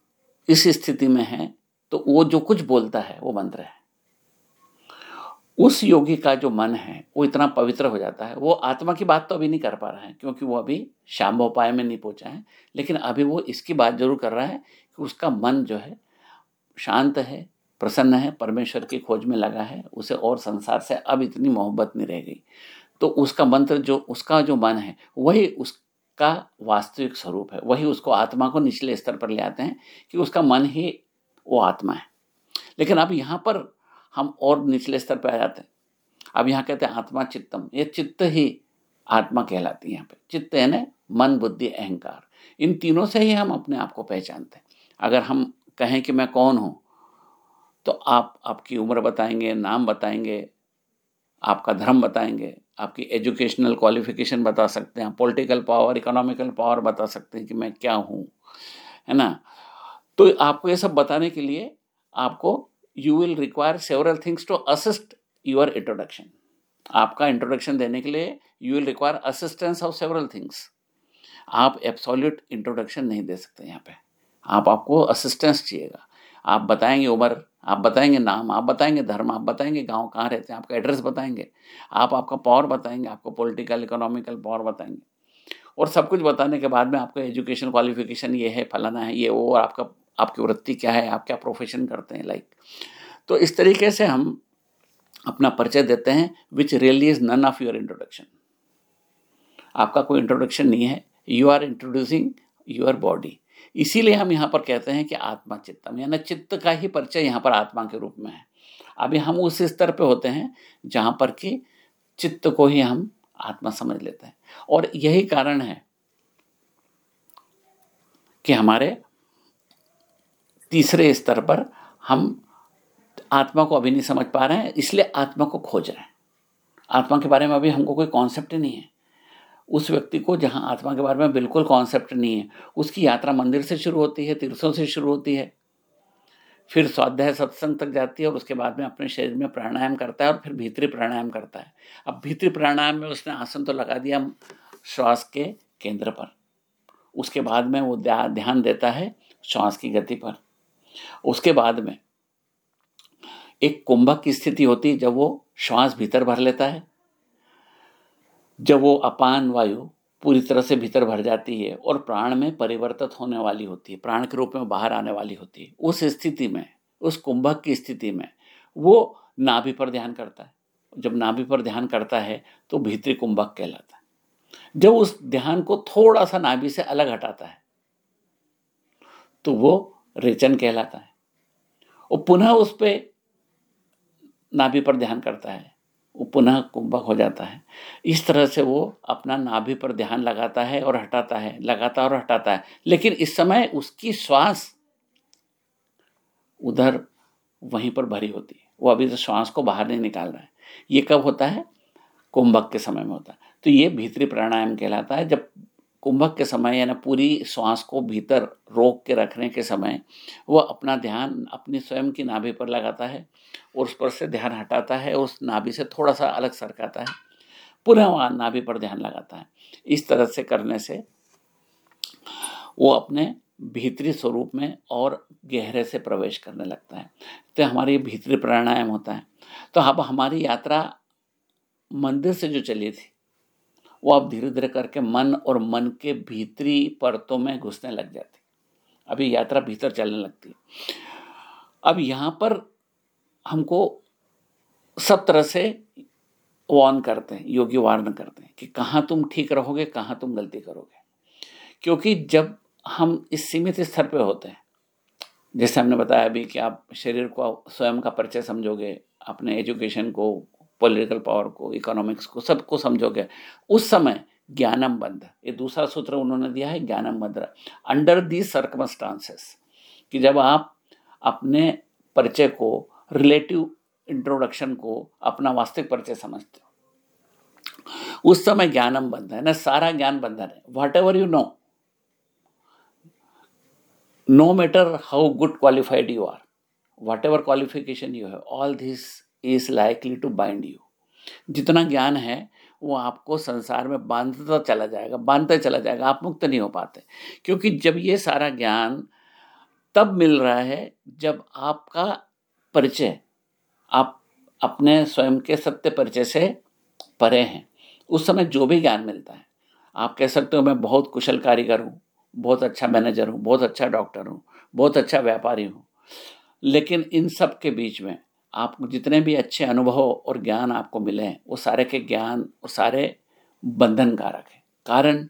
इस स्थिति में है तो वो जो कुछ बोलता है, वो मंत्र है। उस योगी का जो मन है, वो इतना पवित्र हो जाता है। वो आत्मा की बात तो अभी नहीं कर पा रहा है, क्योंकि वो अभी शाम्भोपाय में नहीं पहुँचा है। लेकिन अभी वो इसकी बात ज़रूर कर रहा है कि उसका मन जो है, शांत है, प्रसन्न है, परमेश्वर की खोज में लगा है, उसे और संसार से अब इतनी मोहब्बत नहीं रह गई। तो उसका मंत्र जो, उसका जो मन है, वही उसका वास्तविक स्वरूप है। वही उसको आत्मा को निचले स्तर पर ले आते हैं कि उसका मन ही वो आत्मा है। लेकिन अब यहाँ पर हम और निचले स्तर पर आ जाते हैं। अब यहाँ कहते हैं आत्मा चित्तम। ये चित्त ही आत्मा कहलाती है यहाँ पे। चित्त है ना मन, बुद्धि, अहंकार। इन तीनों से ही हम अपने आप को पहचानते हैं। अगर हम कहें कि मैं कौन हूँ तो आप आपकी उम्र बताएँगे, नाम बताएँगे, आपका धर्म बताएँगे आपकी एजुकेशनल क्वालिफिकेशन बता सकते हैं, पॉलिटिकल पावर, इकोनॉमिकल पावर बता सकते हैं कि मैं क्या हूँ, है ना? तो आपको ये सब बताने के लिए आपको you will require several things to assist your introduction आपका इंट्रोडक्शन देने के लिए you will require assistance of several things आप एब्सोल्यूट इंट्रोडक्शन नहीं दे सकते यहाँ पे। आप आपको असिस्टेंस चाहिएगा। आप बताएँगे, उम्र आप बताएँगे नाम, आप बताएँगे धर्म, आप बताएँगे गाँव कहाँ रहते हैं, आपका एड्रेस बताएँगे, आप आपका पावर बताएँगे, आपको पॉलिटिकल इकोनॉमिकल पावर बताएँगे। और सब कुछ बताने के बाद में आपका एजुकेशन क्वालिफिकेशन ये है, फलाना है, ये वो, और आपका, आपकी वृत्ति क्या है, आप क्या प्रोफेशन करते हैं लाइक तो इस तरीके से हम अपना परिचय देते हैं which really is none of your introduction आपका कोई इंट्रोडक्शन नहीं है। You are introducing your body इसीलिए हम यहाँ पर कहते हैं कि आत्मा चित्तम, यानी चित्त का ही परिचय यहाँ पर आत्मा के रूप में है। अभी हम उस स्तर पे होते हैं जहाँ पर कि चित्त को ही हम आत्मा समझ लेते हैं। और यही कारण है कि हमारे तीसरे स्तर पर हम आत्मा को अभी नहीं समझ पा रहे हैं, इसलिए आत्मा को खोज रहे हैं। आत्मा के बारे में अभी हमको कोई कॉन्सेप्ट नहीं है। उस व्यक्ति को जहाँ आत्मा के बारे में बिल्कुल कॉन्सेप्ट नहीं है, उसकी यात्रा मंदिर से शुरू होती है, तीर्थों से शुरू होती है। फिर स्वाध्याय सत्संग तक जाती है और उसके बाद में अपने शरीर में प्राणायाम करता है और फिर भीतरी प्राणायाम करता है। अब भीतरी प्राणायाम में उसने आसन तो लगा दिया श्वास के केंद्र पर। उसके बाद में वो ध्यान देता है श्वास की गति पर। उसके बाद में एक कुंभक की स्थिति होती है जब वो श्वास भीतर भर लेता है। जब वो अपान वायु पूरी तरह से भीतर भर जाती है और प्राण में परिवर्तित होने वाली होती है, प्राण के रूप में बाहर आने वाली होती है, उस स्थिति में, उस कुंभक की स्थिति में वो नाभि पर ध्यान करता है। जब नाभि पर ध्यान करता है तो भीतरी कुंभक कहलाता है। जब उस ध्यान को थोड़ा सा नाभि से अलग हटाता है तो वो रेचन कहलाता है और पुनः उस पर नाभि पर ध्यान करता है। वो पुनः कुंभक हो जाता है। इस तरह से वो अपना नाभि पर ध्यान लगाता है और हटाता है लगाता और हटाता है। लेकिन इस समय उसकी श्वास उधर वहीं पर भरी होती है। वो अभी तो श्वास को बाहर नहीं निकाल रहा है। ये कब होता है? कुंभक के समय में होता है। तो ये भीतरी प्राणायाम कहलाता है। जब कुंभक के समय यानी पूरी श्वास को भीतर रोक के रखने के समय वह अपना ध्यान अपनी स्वयं की नाभि पर लगाता है और उस पर से ध्यान हटाता है उस नाभि से थोड़ा सा अलग सरकाता है। पुनः वहाँ नाभि पर ध्यान लगाता है। इस तरह से करने से वो अपने भीतरी स्वरूप में और गहरे से प्रवेश करने लगता है। तो हमारी भीतरी प्राणायाम होता है। तो अब हमारी यात्रा मंदिर से जो चली थी वो आप धीरे धीरे करके मन और मन के भीतरी परतों में घुसने लग जाती। अभी यात्रा भीतर चलने लगती। अब यहाँ पर हमको सब तरह से वार्न करते हैं, योगी वार्न करते हैं कि कहाँ तुम ठीक रहोगे, कहाँ तुम गलती करोगे। क्योंकि जब हम इस सीमित स्तर पे होते हैं, जैसे हमने बताया अभी कि आप शरीर को स्वयं का परिचय समझोगे, अपने एजुकेशन को पॉलिटिकल पावर को इकोनॉमिक्स को, सबको समझोगे। उस समय ज्ञानम बंध ये दूसरा सूत्र उन्होंने दिया है, ज्ञानम बंध अंडर दी सर्कमस्टांसेस कि जब आप अपने परिचय को रिलेटिव इंट्रोडक्शन को अपना वास्तविक परिचय समझते हो, उस समय ज्ञानम बंधन है। ना, सारा ज्ञान बंधन है। Whatever you know no matter how good qualified you are whatever qualification you have all this is likely to bind you जितना ज्ञान है, वो आपको संसार में बांधता चला जाएगा, बांधता चला जाएगा, आप मुक्त नहीं हो पाते। क्योंकि जब ये सारा ज्ञान तब मिल रहा है जब आपका परिचय, आप अपने स्वयं के सत्य परिचय से परे हैं। उस समय जो भी ज्ञान मिलता है, आप कह सकते हो, मैं बहुत कुशल कारीगर हूँ, बहुत अच्छा मैनेजर हूँ, बहुत अच्छा डॉक्टर हूँ, बहुत अच्छा व्यापारी हूँ। लेकिन इन सब के बीच में आपको जितने भी अच्छे अनुभव और ज्ञान आपको मिले हैं, वो सारे के ज्ञान और सारे बंधन कारक है। कारण,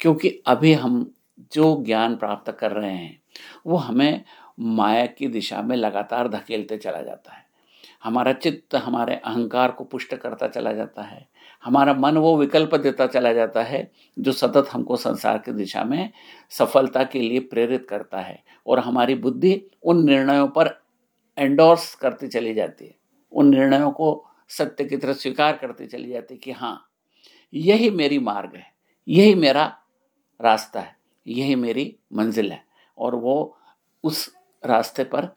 क्योंकि अभी हम जो ज्ञान प्राप्त कर रहे हैं, वो हमें माया की दिशा में लगातार धकेलते चला जाता है। हमारा चित्त हमारे अहंकार को पुष्ट करता चला जाता है। हमारा मन वो विकल्प देता चला जाता है, जो सतत हमको संसार की दिशा में सफलता के लिए प्रेरित करता है। और हमारी बुद्धि उन निर्णयों पर एंडोर्स करती चली जाती है। उन निर्णयों को सत्य की तरह स्वीकार करती चली जाती है कि हाँ यही मेरी मार्ग है, यही मेरा रास्ता है, यही मेरी मंजिल है और वो उस रास्ते पर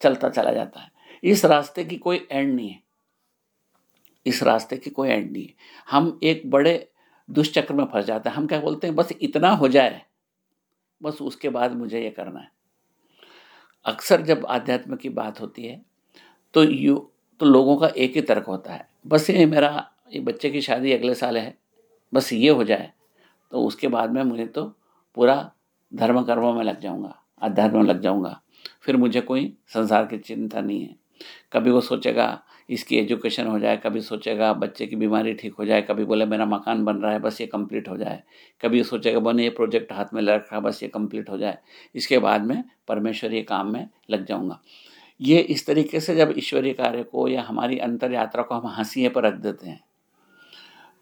चलता चला जाता है। इस रास्ते की कोई एंड नहीं है। इस रास्ते की कोई एंड नहीं है। हम एक बड़े दुष्चक्र में फंस जाते हैं। हम क्या बोलते हैं, बस इतना हो जाए, बस उसके बाद मुझे ये करना है। अक्सर जब आध्यात्म की बात होती है तो यू तो लोगों का एक ही तर्क होता है। बस ये मेरा, ये बच्चे की शादी अगले साल है, बस ये हो जाए तो उसके बाद में मुझे तो पूरा धर्म कर्मों में लग जाऊँगा अध्यात्म में लग जाऊँगा। फिर मुझे कोई संसार की चिंता नहीं है। कभी वो सोचेगा इसकी एजुकेशन हो जाए, कभी सोचेगा बच्चे की बीमारी ठीक हो जाए, कभी बोले मेरा मकान बन रहा है, बस ये कंप्लीट हो जाए। कभी सोचेगा बने ये प्रोजेक्ट हाथ में रखा बस ये कंप्लीट हो जाए। इसके बाद में परमेश्वरीय काम में लग जाऊँगा। ये इस तरीके से जब ईश्वरीय कार्य को या हमारी अंतर यात्रा को हम हंसीए पर रख देते हैं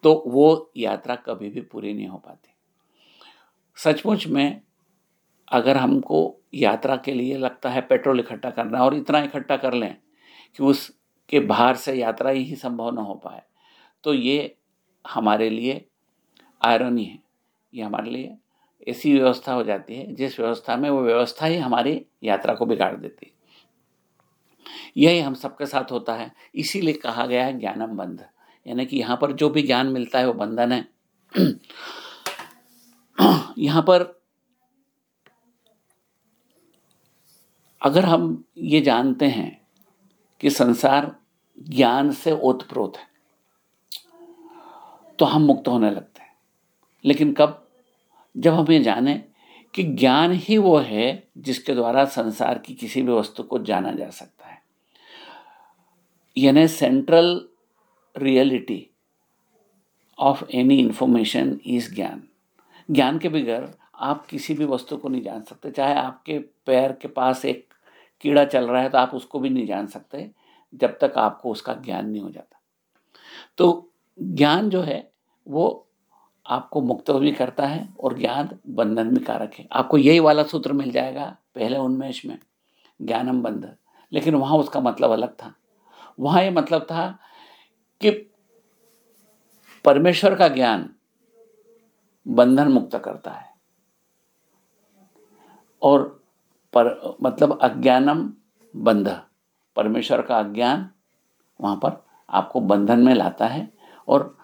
तो वो यात्रा कभी भी पूरी नहीं हो पाती। सचमुच में अगर हमको यात्रा के लिए लगता है पेट्रोल इकट्ठा करना और इतना इकट्ठा कर लें कि उस के बाहर से यात्रा ही संभव ना हो पाए। तो ये हमारे लिए आयरनी है। ये हमारे लिए ऐसी व्यवस्था हो जाती है, जिस व्यवस्था में वो व्यवस्था ही हमारी यात्रा को बिगाड़ देती है। यही हम सबके साथ होता है। इसीलिए कहा गया है ज्ञानम बंध। यानी कि यहाँ पर जो भी ज्ञान मिलता है वो बंधन है। यहाँ पर अगर हम ये जानते हैं कि संसार ज्ञान से ओतप्रोत है। तो हम मुक्त होने लगते हैं। लेकिन कब? जब हम ये जाने कि ज्ञान ही वो है जिसके द्वारा संसार की किसी भी वस्तु को जाना जा सकता है। यानी central reality of any information is ज्ञान। ज्ञान के बगैर आप किसी भी वस्तु को नहीं जान सकते। चाहे आपके पैर के पास एक कीड़ा चल रहा है तो आप उसको भी नहीं जान सकते। जब तक आपको उसका ज्ञान नहीं हो जाता। तो ज्ञान जो है, वो आपको मुक्त भी करता है और ज्ञान बंधन भी कारक है। आपको यही वाला सूत्र मिल जाएगा, पहले उन्मेष में, ज्ञानम बंध। लेकिन वहाँ उसका मतलब अलग था। वहाँ ये मतलब था कि परमेश्वर का ज्ञान बंधन मुक्त करता है। और पर मतलब अज्ञानम बंध। परमेश्वर का अज्ञान वहाँ पर आपको बंधन में लाता है और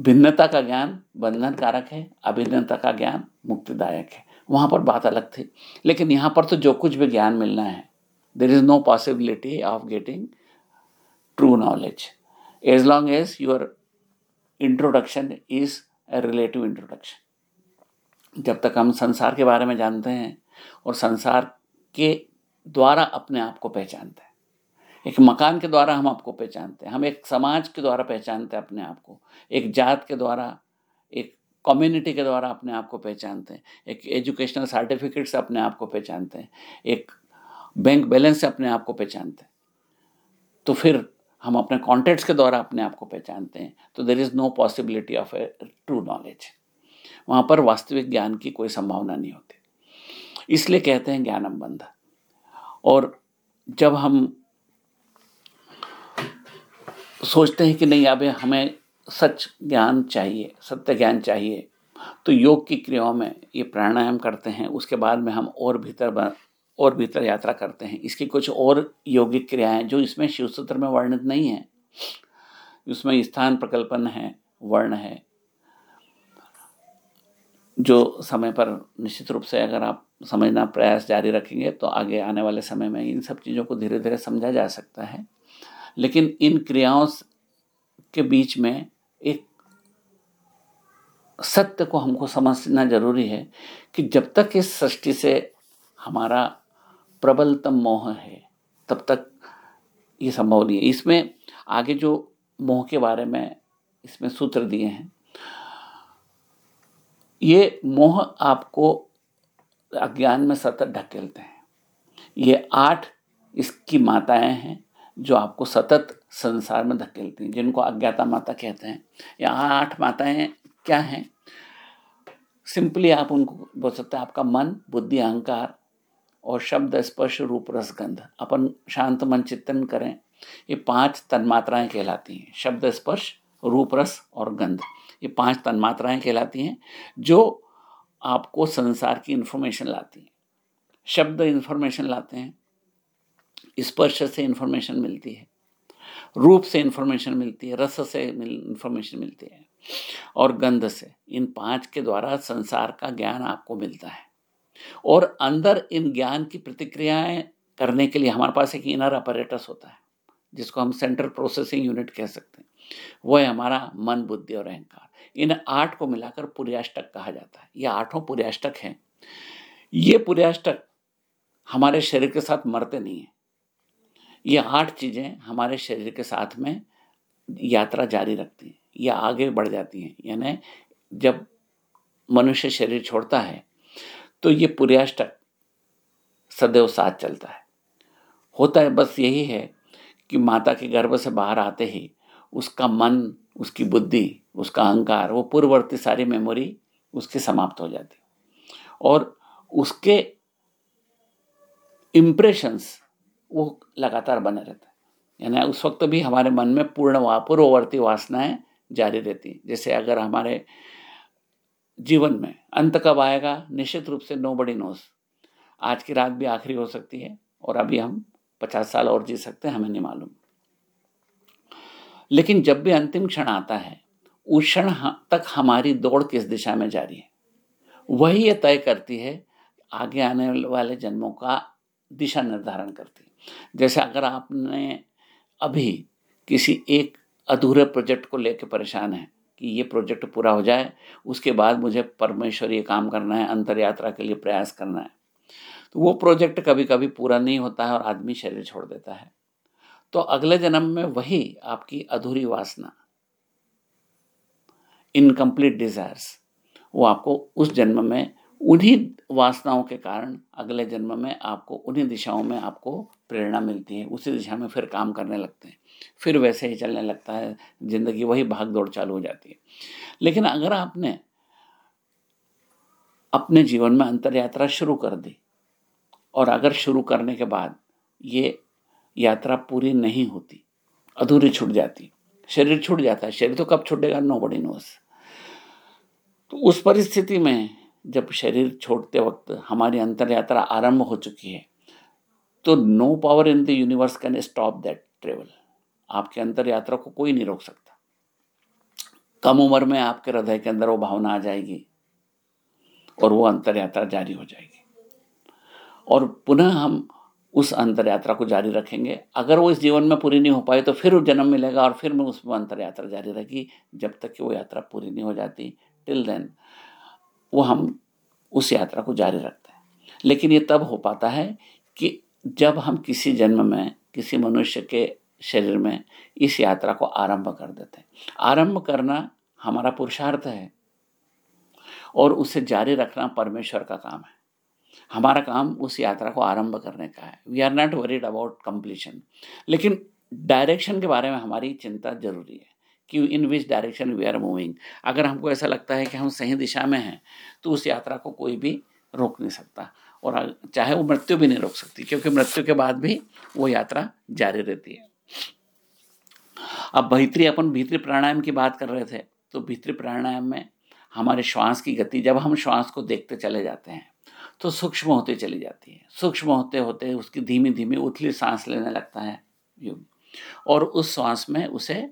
भिन्नता का ज्ञान बंधन कारक है, अभिन्नता का ज्ञान मुक्तिदायक है। वहाँ पर बात अलग थी। लेकिन यहाँ पर तो जो कुछ भी ज्ञान मिलना है there is no possibility of getting true knowledge as long as your introduction is a relative introduction जब तक हम संसार के बारे में जानते हैं और संसार के द्वारा अपने आप को पहचानते हैं। एक मकान के द्वारा हम आपको पहचानते हैं। हम एक समाज के द्वारा पहचानते हैं अपने आप को। एक जात के द्वारा, एक कम्युनिटी के द्वारा अपने आप को पहचानते हैं। एक एजुकेशनल सर्टिफिकेट से अपने आप को पहचानते हैं। एक बैंक बैलेंस से अपने आप को पहचानते हैं। तो फिर हम अपने कॉन्टेक्ट्स के द्वारा अपने आप को पहचानते हैं। तो there is no possibility of a true knowledge वहाँ पर वास्तविक ज्ञान की कोई संभावना नहीं होती। इसलिए कहते हैं ज्ञानम बंध और जब हम सोचते हैं कि नहीं, अब हमें सच ज्ञान चाहिए, सत्य ज्ञान चाहिए तो योग की क्रियाओं में ये प्राणायाम करते हैं। उसके बाद में हम और भीतर और भीतर यात्रा करते हैं। इसकी कुछ और योगिक क्रियाएँ जो इसमें शिव सूत्र में वर्णित नहीं है। उसमें स्थान प्रकल्पन है, वर्ण है, जो समय पर निश्चित रूप से अगर आप समझना प्रयास जारी रखेंगे तो आगे आने वाले समय में इन सब चीज़ों को धीरे धीरे समझा जा सकता है। लेकिन इन क्रियाओं के बीच में एक सत्य को हमको समझना ज़रूरी है कि जब तक इस सृष्टि से हमारा प्रबलतम मोह है, तब तक ये संभव नहीं है। इसमें आगे जो मोह के बारे में इसमें सूत्र दिए हैं, ये मोह आपको अज्ञान में सतत ढकेलते हैं। ये आठ इसकी माताएँ हैं जो आपको सतत संसार में धकेलती हैं, जिनको अज्ञाता माता कहते हैं। यहाँ आठ माताएँ क्या हैं? सिंपली आप उनको बोल सकते हैं, आपका मन, बुद्धि, अहंकार और शब्द, स्पर्श, रूप, रस, गंध। अपन शांत मन, चिंतन करें, ये पाँच तन्मात्राएँ कहलाती हैं। शब्द, स्पर्श, रूप, रस और गंध। ये पाँच तन्मात्राएँ कहलाती हैं, जो आपको संसार की इंफॉर्मेशन लाती है। शब्द इंफॉर्मेशन लाते हैं, स्पर्श से इंफॉर्मेशन मिलती है, रूप से इंफॉर्मेशन मिलती है, रस से इंफॉर्मेशन मिलती है, और गंध से। इन पाँच के द्वारा संसार का ज्ञान आपको मिलता है। और अंदर इन ज्ञान की प्रतिक्रियाएँ करने के लिए हमारे पास एक इनर अपरेटस होता है, जिसको हम सेंट्रल प्रोसेसिंग यूनिट कह सकते हैं। वह है हमारा मन, बुद्धि और अहंकार। इन आठ को मिलाकर पुर्याष्टक कहा जाता है। ये आठों पुर्याष्टक हैं। ये पुर्याष्टक हमारे शरीर के साथ मरते नहीं हैं। ये आठ चीज़ें हमारे शरीर के साथ में यात्रा जारी रखती हैं। या आगे बढ़ जाती हैं। यानी जब मनुष्य शरीर छोड़ता है तो ये पुर्याष्टक सदैव साथ चलता है। होता है बस यही है कि माता के गर्भ से बाहर आते ही उसका मन उसकी बुद्धि, उसका अहंकार, वो पूर्ववर्ती सारी मेमोरी उसकी समाप्त हो जाती और उसके इम्प्रेशंस वो लगातार बने रहते हैं। यानी उस वक्त भी हमारे मन में पूर्ण वा, पूर्ववर्ती वासनाएँ जारी रहती जैसे अगर हमारे जीवन में अंत कब आएगा? निश्चित रूप से नो बडी नोस। आज की रात भी आखिरी हो सकती है और अभी हम पचास साल और जी सकते हैं, हमें नहीं मालूम। लेकिन जब भी अंतिम क्षण आता है, उस क्षण तक हमारी दौड़ किस दिशा में जारी है? वही ये तय करती है, आगे आने वाले जन्मों का दिशा निर्धारण करती है। जैसे अगर आपने अभी किसी एक अधूरे प्रोजेक्ट को लेकर परेशान है कि ये प्रोजेक्ट पूरा हो जाए, उसके बाद मुझे परमेश्वर ये काम करना है अंतर यात्रा के लिए प्रयास करना है तो वो प्रोजेक्ट कभी कभी पूरा नहीं होता है और आदमी शरीर छोड़ देता है। तो अगले जन्म में वही आपकी अधूरी वासना इनकम्प्लीट डिजायर्स वो आपको उस जन्म में, उन्हीं वासनाओं के कारण अगले जन्म में आपको, उन्हीं दिशाओं में आपको प्रेरणा मिलती है। उसी दिशा में फिर काम करने लगते हैं। फिर वैसे ही चलने लगता है। ज़िंदगी वही भाग दौड़ चालू हो जाती है। लेकिन अगर आपने अपने जीवन में अंतर यात्रा शुरू कर दी, और अगर शुरू करने के बाद ये यात्रा पूरी नहीं होती। अधूरी छूट जाती। शरीर छूट जाता है। शरीर तो कब छूटेगा? नो बडी नोस तो उस परिस्थिति में जब शरीर छोड़ते वक्त हमारी अंतर यात्रा आरंभ हो चुकी है तो no power in the universe can stop that travel आपके अंतर यात्रा को कोई नहीं रोक सकता। कम उम्र में आपके हृदय के अंदर वो भावना आ जाएगी और वो अंतर यात्रा जारी हो जाएगी। और पुनः हम उस अंतर यात्रा को जारी रखेंगे। अगर वो इस जीवन में पूरी नहीं हो पाई तो फिर जन्म मिलेगा और फिर में उसमें अंतर यात्रा जारी रहेगी, जब तक कि वो यात्रा पूरी नहीं हो जाती। टिल देन वो हम उस यात्रा को जारी रखते हैं। लेकिन ये तब हो पाता है कि जब हम किसी जन्म में, किसी मनुष्य के शरीर में इस यात्रा को आरंभ कर देते हैं। आरंभ करना हमारा पुरुषार्थ है और उसे जारी रखना परमेश्वर का काम है। हमारा काम उस यात्रा को आरंभ करने का है। We are not worried about completion लेकिन डायरेक्शन के बारे में हमारी चिंता ज़रूरी है कि in which direction we are moving अगर हमको ऐसा लगता है कि हम सही दिशा में हैं तो उस यात्रा को कोई भी रोक नहीं सकता। और चाहे वो मृत्यु भी नहीं रोक सकती, क्योंकि मृत्यु के बाद भी वो यात्रा जारी रहती है। अब भीतरी अपन भीतरी प्राणायाम की बात कर रहे थे तो भीतरी प्राणायाम में हमारे श्वास की गति, जब हम श्वास को देखते चले जाते हैं तो सूक्ष्म होते चली जाती है। सूक्ष्म होते होते उसकी धीमी धीमी उथली सांस लेने लगता है योग। और उस श्वास में उसे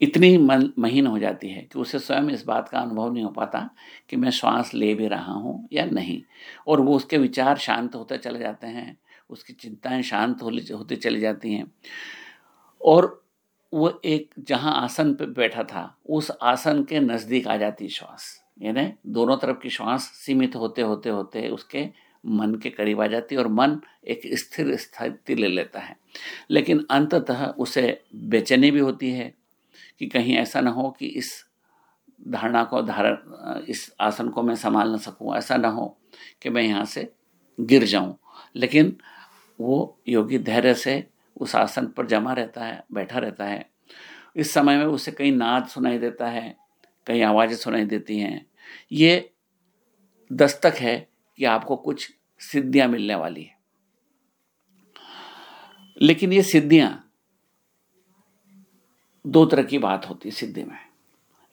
इतनी महीन हो जाती है कि उसे स्वयं इस बात का अनुभव नहीं हो पाता कि मैं श्वास ले भी रहा हूँ या नहीं। और वो उसके विचार शांत होते चले जाते हैं, उसकी चिंताएँ शांत होती चली जाती हैं। और वो एक जहाँ आसन पे बैठा था, उस आसन के नज़दीक आ जाती श्वास। यानी दोनों तरफ़ की श्वास सीमित होते होते होते उसके मन के करीब आ जाती है और मन एक स्थिर स्थिति ले लेता है। लेकिन अंततः उसे बेचैनी भी होती है कि कहीं ऐसा ना हो कि इस धारणा को, धारण, इस आसन को मैं संभाल ना सकूँ। ऐसा ना हो कि मैं यहाँ से गिर जाऊँ। लेकिन वो योगी धैर्य से उस आसन पर जमा रहता है, बैठा रहता है। इस समय में उसे कहीं नाद सुनाई देता है कई आवाज़ें सुनाई देती हैं ये दस्तक है कि आपको कुछ सिद्धियाँ मिलने वाली है। लेकिन ये सिद्धियाँ दो तरह की बात होती है सिद्धि में।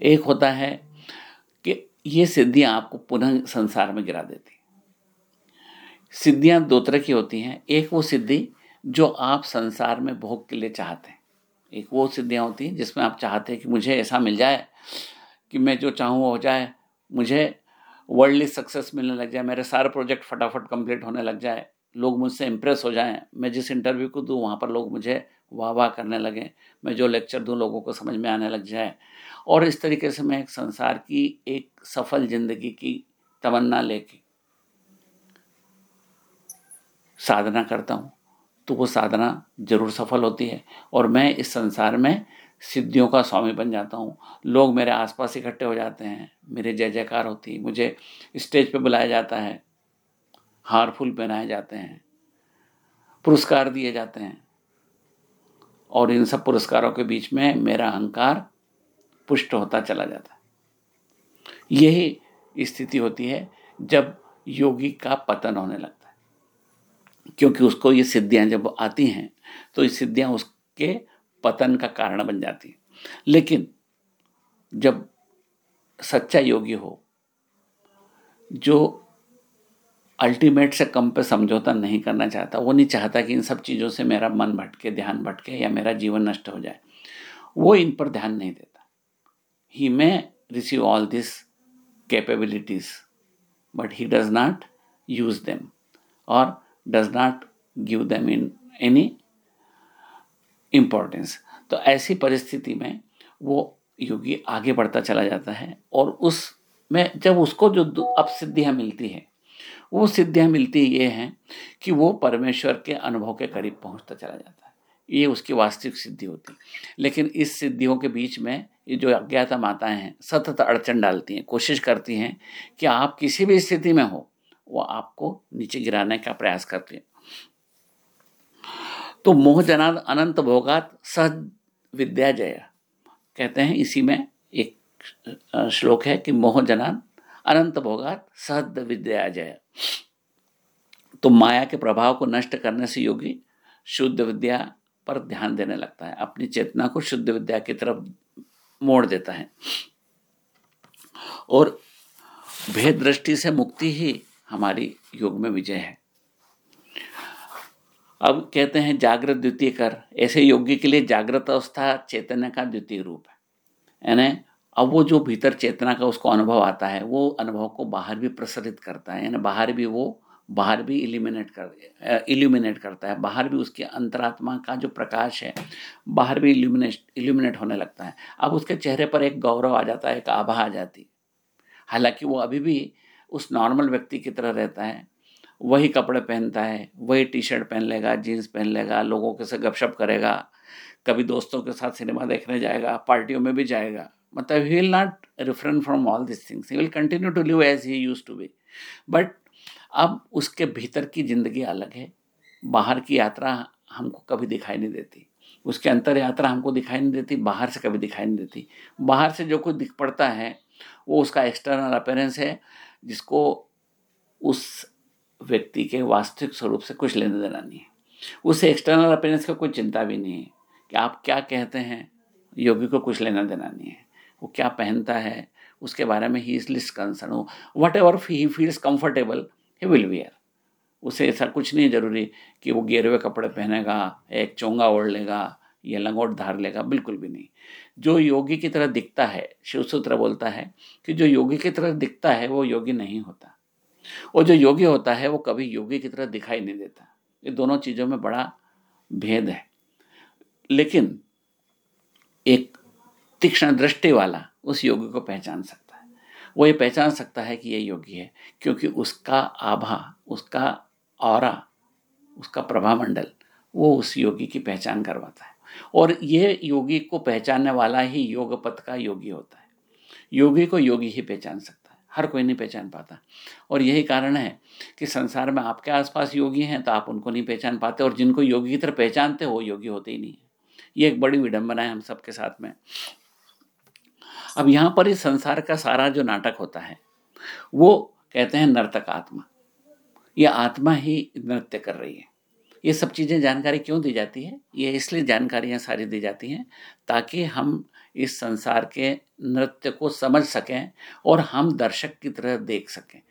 एक होता है कि ये सिद्धियाँ आपको पुनः संसार में गिरा देती सिद्धियाँ दो तरह की होती हैं। एक वो सिद्धि जो आप संसार में भोग के लिए चाहते हैं। एक वो सिद्धियाँ होती हैं जिसमें आप चाहते हैं कि मुझे ऐसा मिल जाए कि मैं जो चाहूँ हो जाए। मुझे वर्ल्डली सक्सेस मिलने लग जाए, मेरे सारे प्रोजेक्ट फटाफट कंप्लीट होने लग जाए, लोग मुझसे इम्प्रेस हो जाएँ, मैं जिस इंटरव्यू को दूँ, वहाँ पर लोग मुझे वाह वाह करने लगें, मैं जो लेक्चर दूँ, लोगों को समझ में आने लग जाए। और इस तरीके से मैं एक संसार की एक सफल ज़िंदगी की तमन्ना लेके साधना करता हूँ तो वो साधना ज़रूर सफल होती है। और मैं इस संसार में सिद्धियों का स्वामी बन जाता हूँ। लोग मेरे आसपास इकट्ठे हो जाते हैं, मेरे जय जयकार होती मुझे स्टेज पे बुलाया जाता है, हार फूल पहनाए जाते हैं, पुरस्कार दिए जाते हैं। और इन सब पुरस्कारों के बीच में मेरा अहंकार पुष्ट होता चला जाता है। यही स्थिति होती है जब योगी का पतन होने लगता है। क्योंकि उसको ये सिद्धियाँ जब आती हैं तो ये सिद्धियाँ उसके पतन का कारण बन जाती है। लेकिन जब सच्चा योगी हो, जो अल्टीमेट से कम पे समझौता नहीं करना चाहता, वो नहीं चाहता कि इन सब चीज़ों से मेरा मन भटके, ध्यान भटके या मेरा जीवन नष्ट हो जाए, वो इन पर ध्यान नहीं देता। He may receive all this capabilities but he does not use them और does not give them in any importance तो ऐसी परिस्थिति में वो योगी आगे बढ़ता चला जाता है और उस में जब उसको जो अब सिद्धियाँ मिलती है, वो सिद्धियाँ मिलती ये हैं कि वो परमेश्वर के अनुभव के करीब पहुँचता चला जाता है। ये उसकी वास्तविक सिद्धि होती है। लेकिन इस सिद्धियों के बीच में ये जो अज्ञाता माताएँ हैं, सतत अड़चन डालती हैं, कोशिश करती हैं कि आप किसी भी स्थिति में हो, वो आपको नीचे गिराने का प्रयास करती हैं। तो मोह जनाद अनंत भोगात सहज विद्या जया। कहते हैं इसी में एक श्लोक है कि मोह जनाद अनंत भोगात सहद विद्या जय। तो माया के प्रभाव को नष्ट करने से योगी शुद्ध विद्या पर ध्यान देने लगता है। अपनी चेतना को शुद्ध विद्या की तरफ़ मोड़ देता है। और भेद दृष्टि से मुक्ति ही हमारी योग में विजय है। अब कहते हैं जागृत द्वितीय कर। ऐसे योगी के लिए जागृत अवस्था चैतन्य का द्वितीय रूप है। यानी अब वो जो भीतर चेतना का उसको अनुभव आता है, वो अनुभव को बाहर भी प्रसरित करता है। यानी बाहर भी वो, बाहर भी इल्यूमिनेट कर इल्यूमिनेट करता है। बाहर भी उसके अंतरात्मा का जो प्रकाश है, बाहर भी इल्यूमिनेट इल्यूमिनेट होने लगता है। अब उसके चेहरे पर एक गौरव आ जाता है, एक आभा आ जाती हालाँकि वो अभी भी उस नॉर्मल व्यक्ति की तरह रहता है। वही कपड़े पहनता है, वही टी शर्ट पहन लेगा जीन्स पहन लेगा, लोगों के से गपशप करेगा, कभी दोस्तों के साथ सिनेमा देखने जाएगा पार्टियों में भी जाएगा। मतलब he will not refrain from all this things he will continue to live as he use to be but अब उसके भीतर की ज़िंदगी अलग है। बाहर की यात्रा हमको कभी दिखाई नहीं देती। उसके अंतर यात्रा हमको दिखाई नहीं देती, बाहर से कभी दिखाई नहीं देती। बाहर से जो कुछ दिख पड़ता है, वो उसका एक्सटर्नल अपेरेंस है, जिसको उस व्यक्ति के वास्तविक स्वरूप से कुछ लेना देना नहीं है। उसे एक्सटर्नल अपेरेंस का कोई चिंता भी नहीं है कि आप क्या कहते हैं, योगी को कुछ लेना देना नहीं है। वो क्या पहनता है, उसके बारे में he is least concern whatever he feels comfortable he will wear उसे ऐसा कुछ नहीं ज़रूरी कि वो गेरवे कपड़े पहनेगा, एक चोंगा ओढ़ लेगा, या लंगोट धार लेगा, बिल्कुल भी नहीं। जो योगी की तरह दिखता है शिवसूत्र बोलता है कि जो योगी की तरह दिखता है, वो योगी नहीं होता। और जो योगी होता है, वो कभी योगी की तरह दिखाई नहीं देता। ये दोनों चीज़ों में बड़ा भेद है। लेकिन एक तीक्ष्ण दृष्टि वाला उस योगी को पहचान सकता है। वो ये पहचान सकता है कि ये योगी है, क्योंकि उसका आभा, उसका और उसका प्रभामंडल, वो उस योगी की पहचान करवाता है। और ये योगी को पहचानने वाला ही योग पथ का योगी होता है। योगी को योगी ही पहचान सकता है। हर कोई नहीं पहचान पाता। और यही कारण है कि संसार में आपके आसपास योगी हैं तो आप उनको नहीं पहचान पाते और जिनको योगी की तरह पहचानते हो योगी होते ही नहीं ये एक बड़ी विडंबना है हम सबके साथ में। अब यहाँ पर इस संसार का सारा जो नाटक होता है, वो कहते हैं नर्तक आत्मा। ये आत्मा ही नृत्य कर रही है। ये सब चीज़ें जानकारी क्यों दी जाती है? ये इसलिए जानकारियाँ सारी दी जाती हैं ताकि हम इस संसार के नृत्य को समझ सकें और हम दर्शक की तरह देख सकें।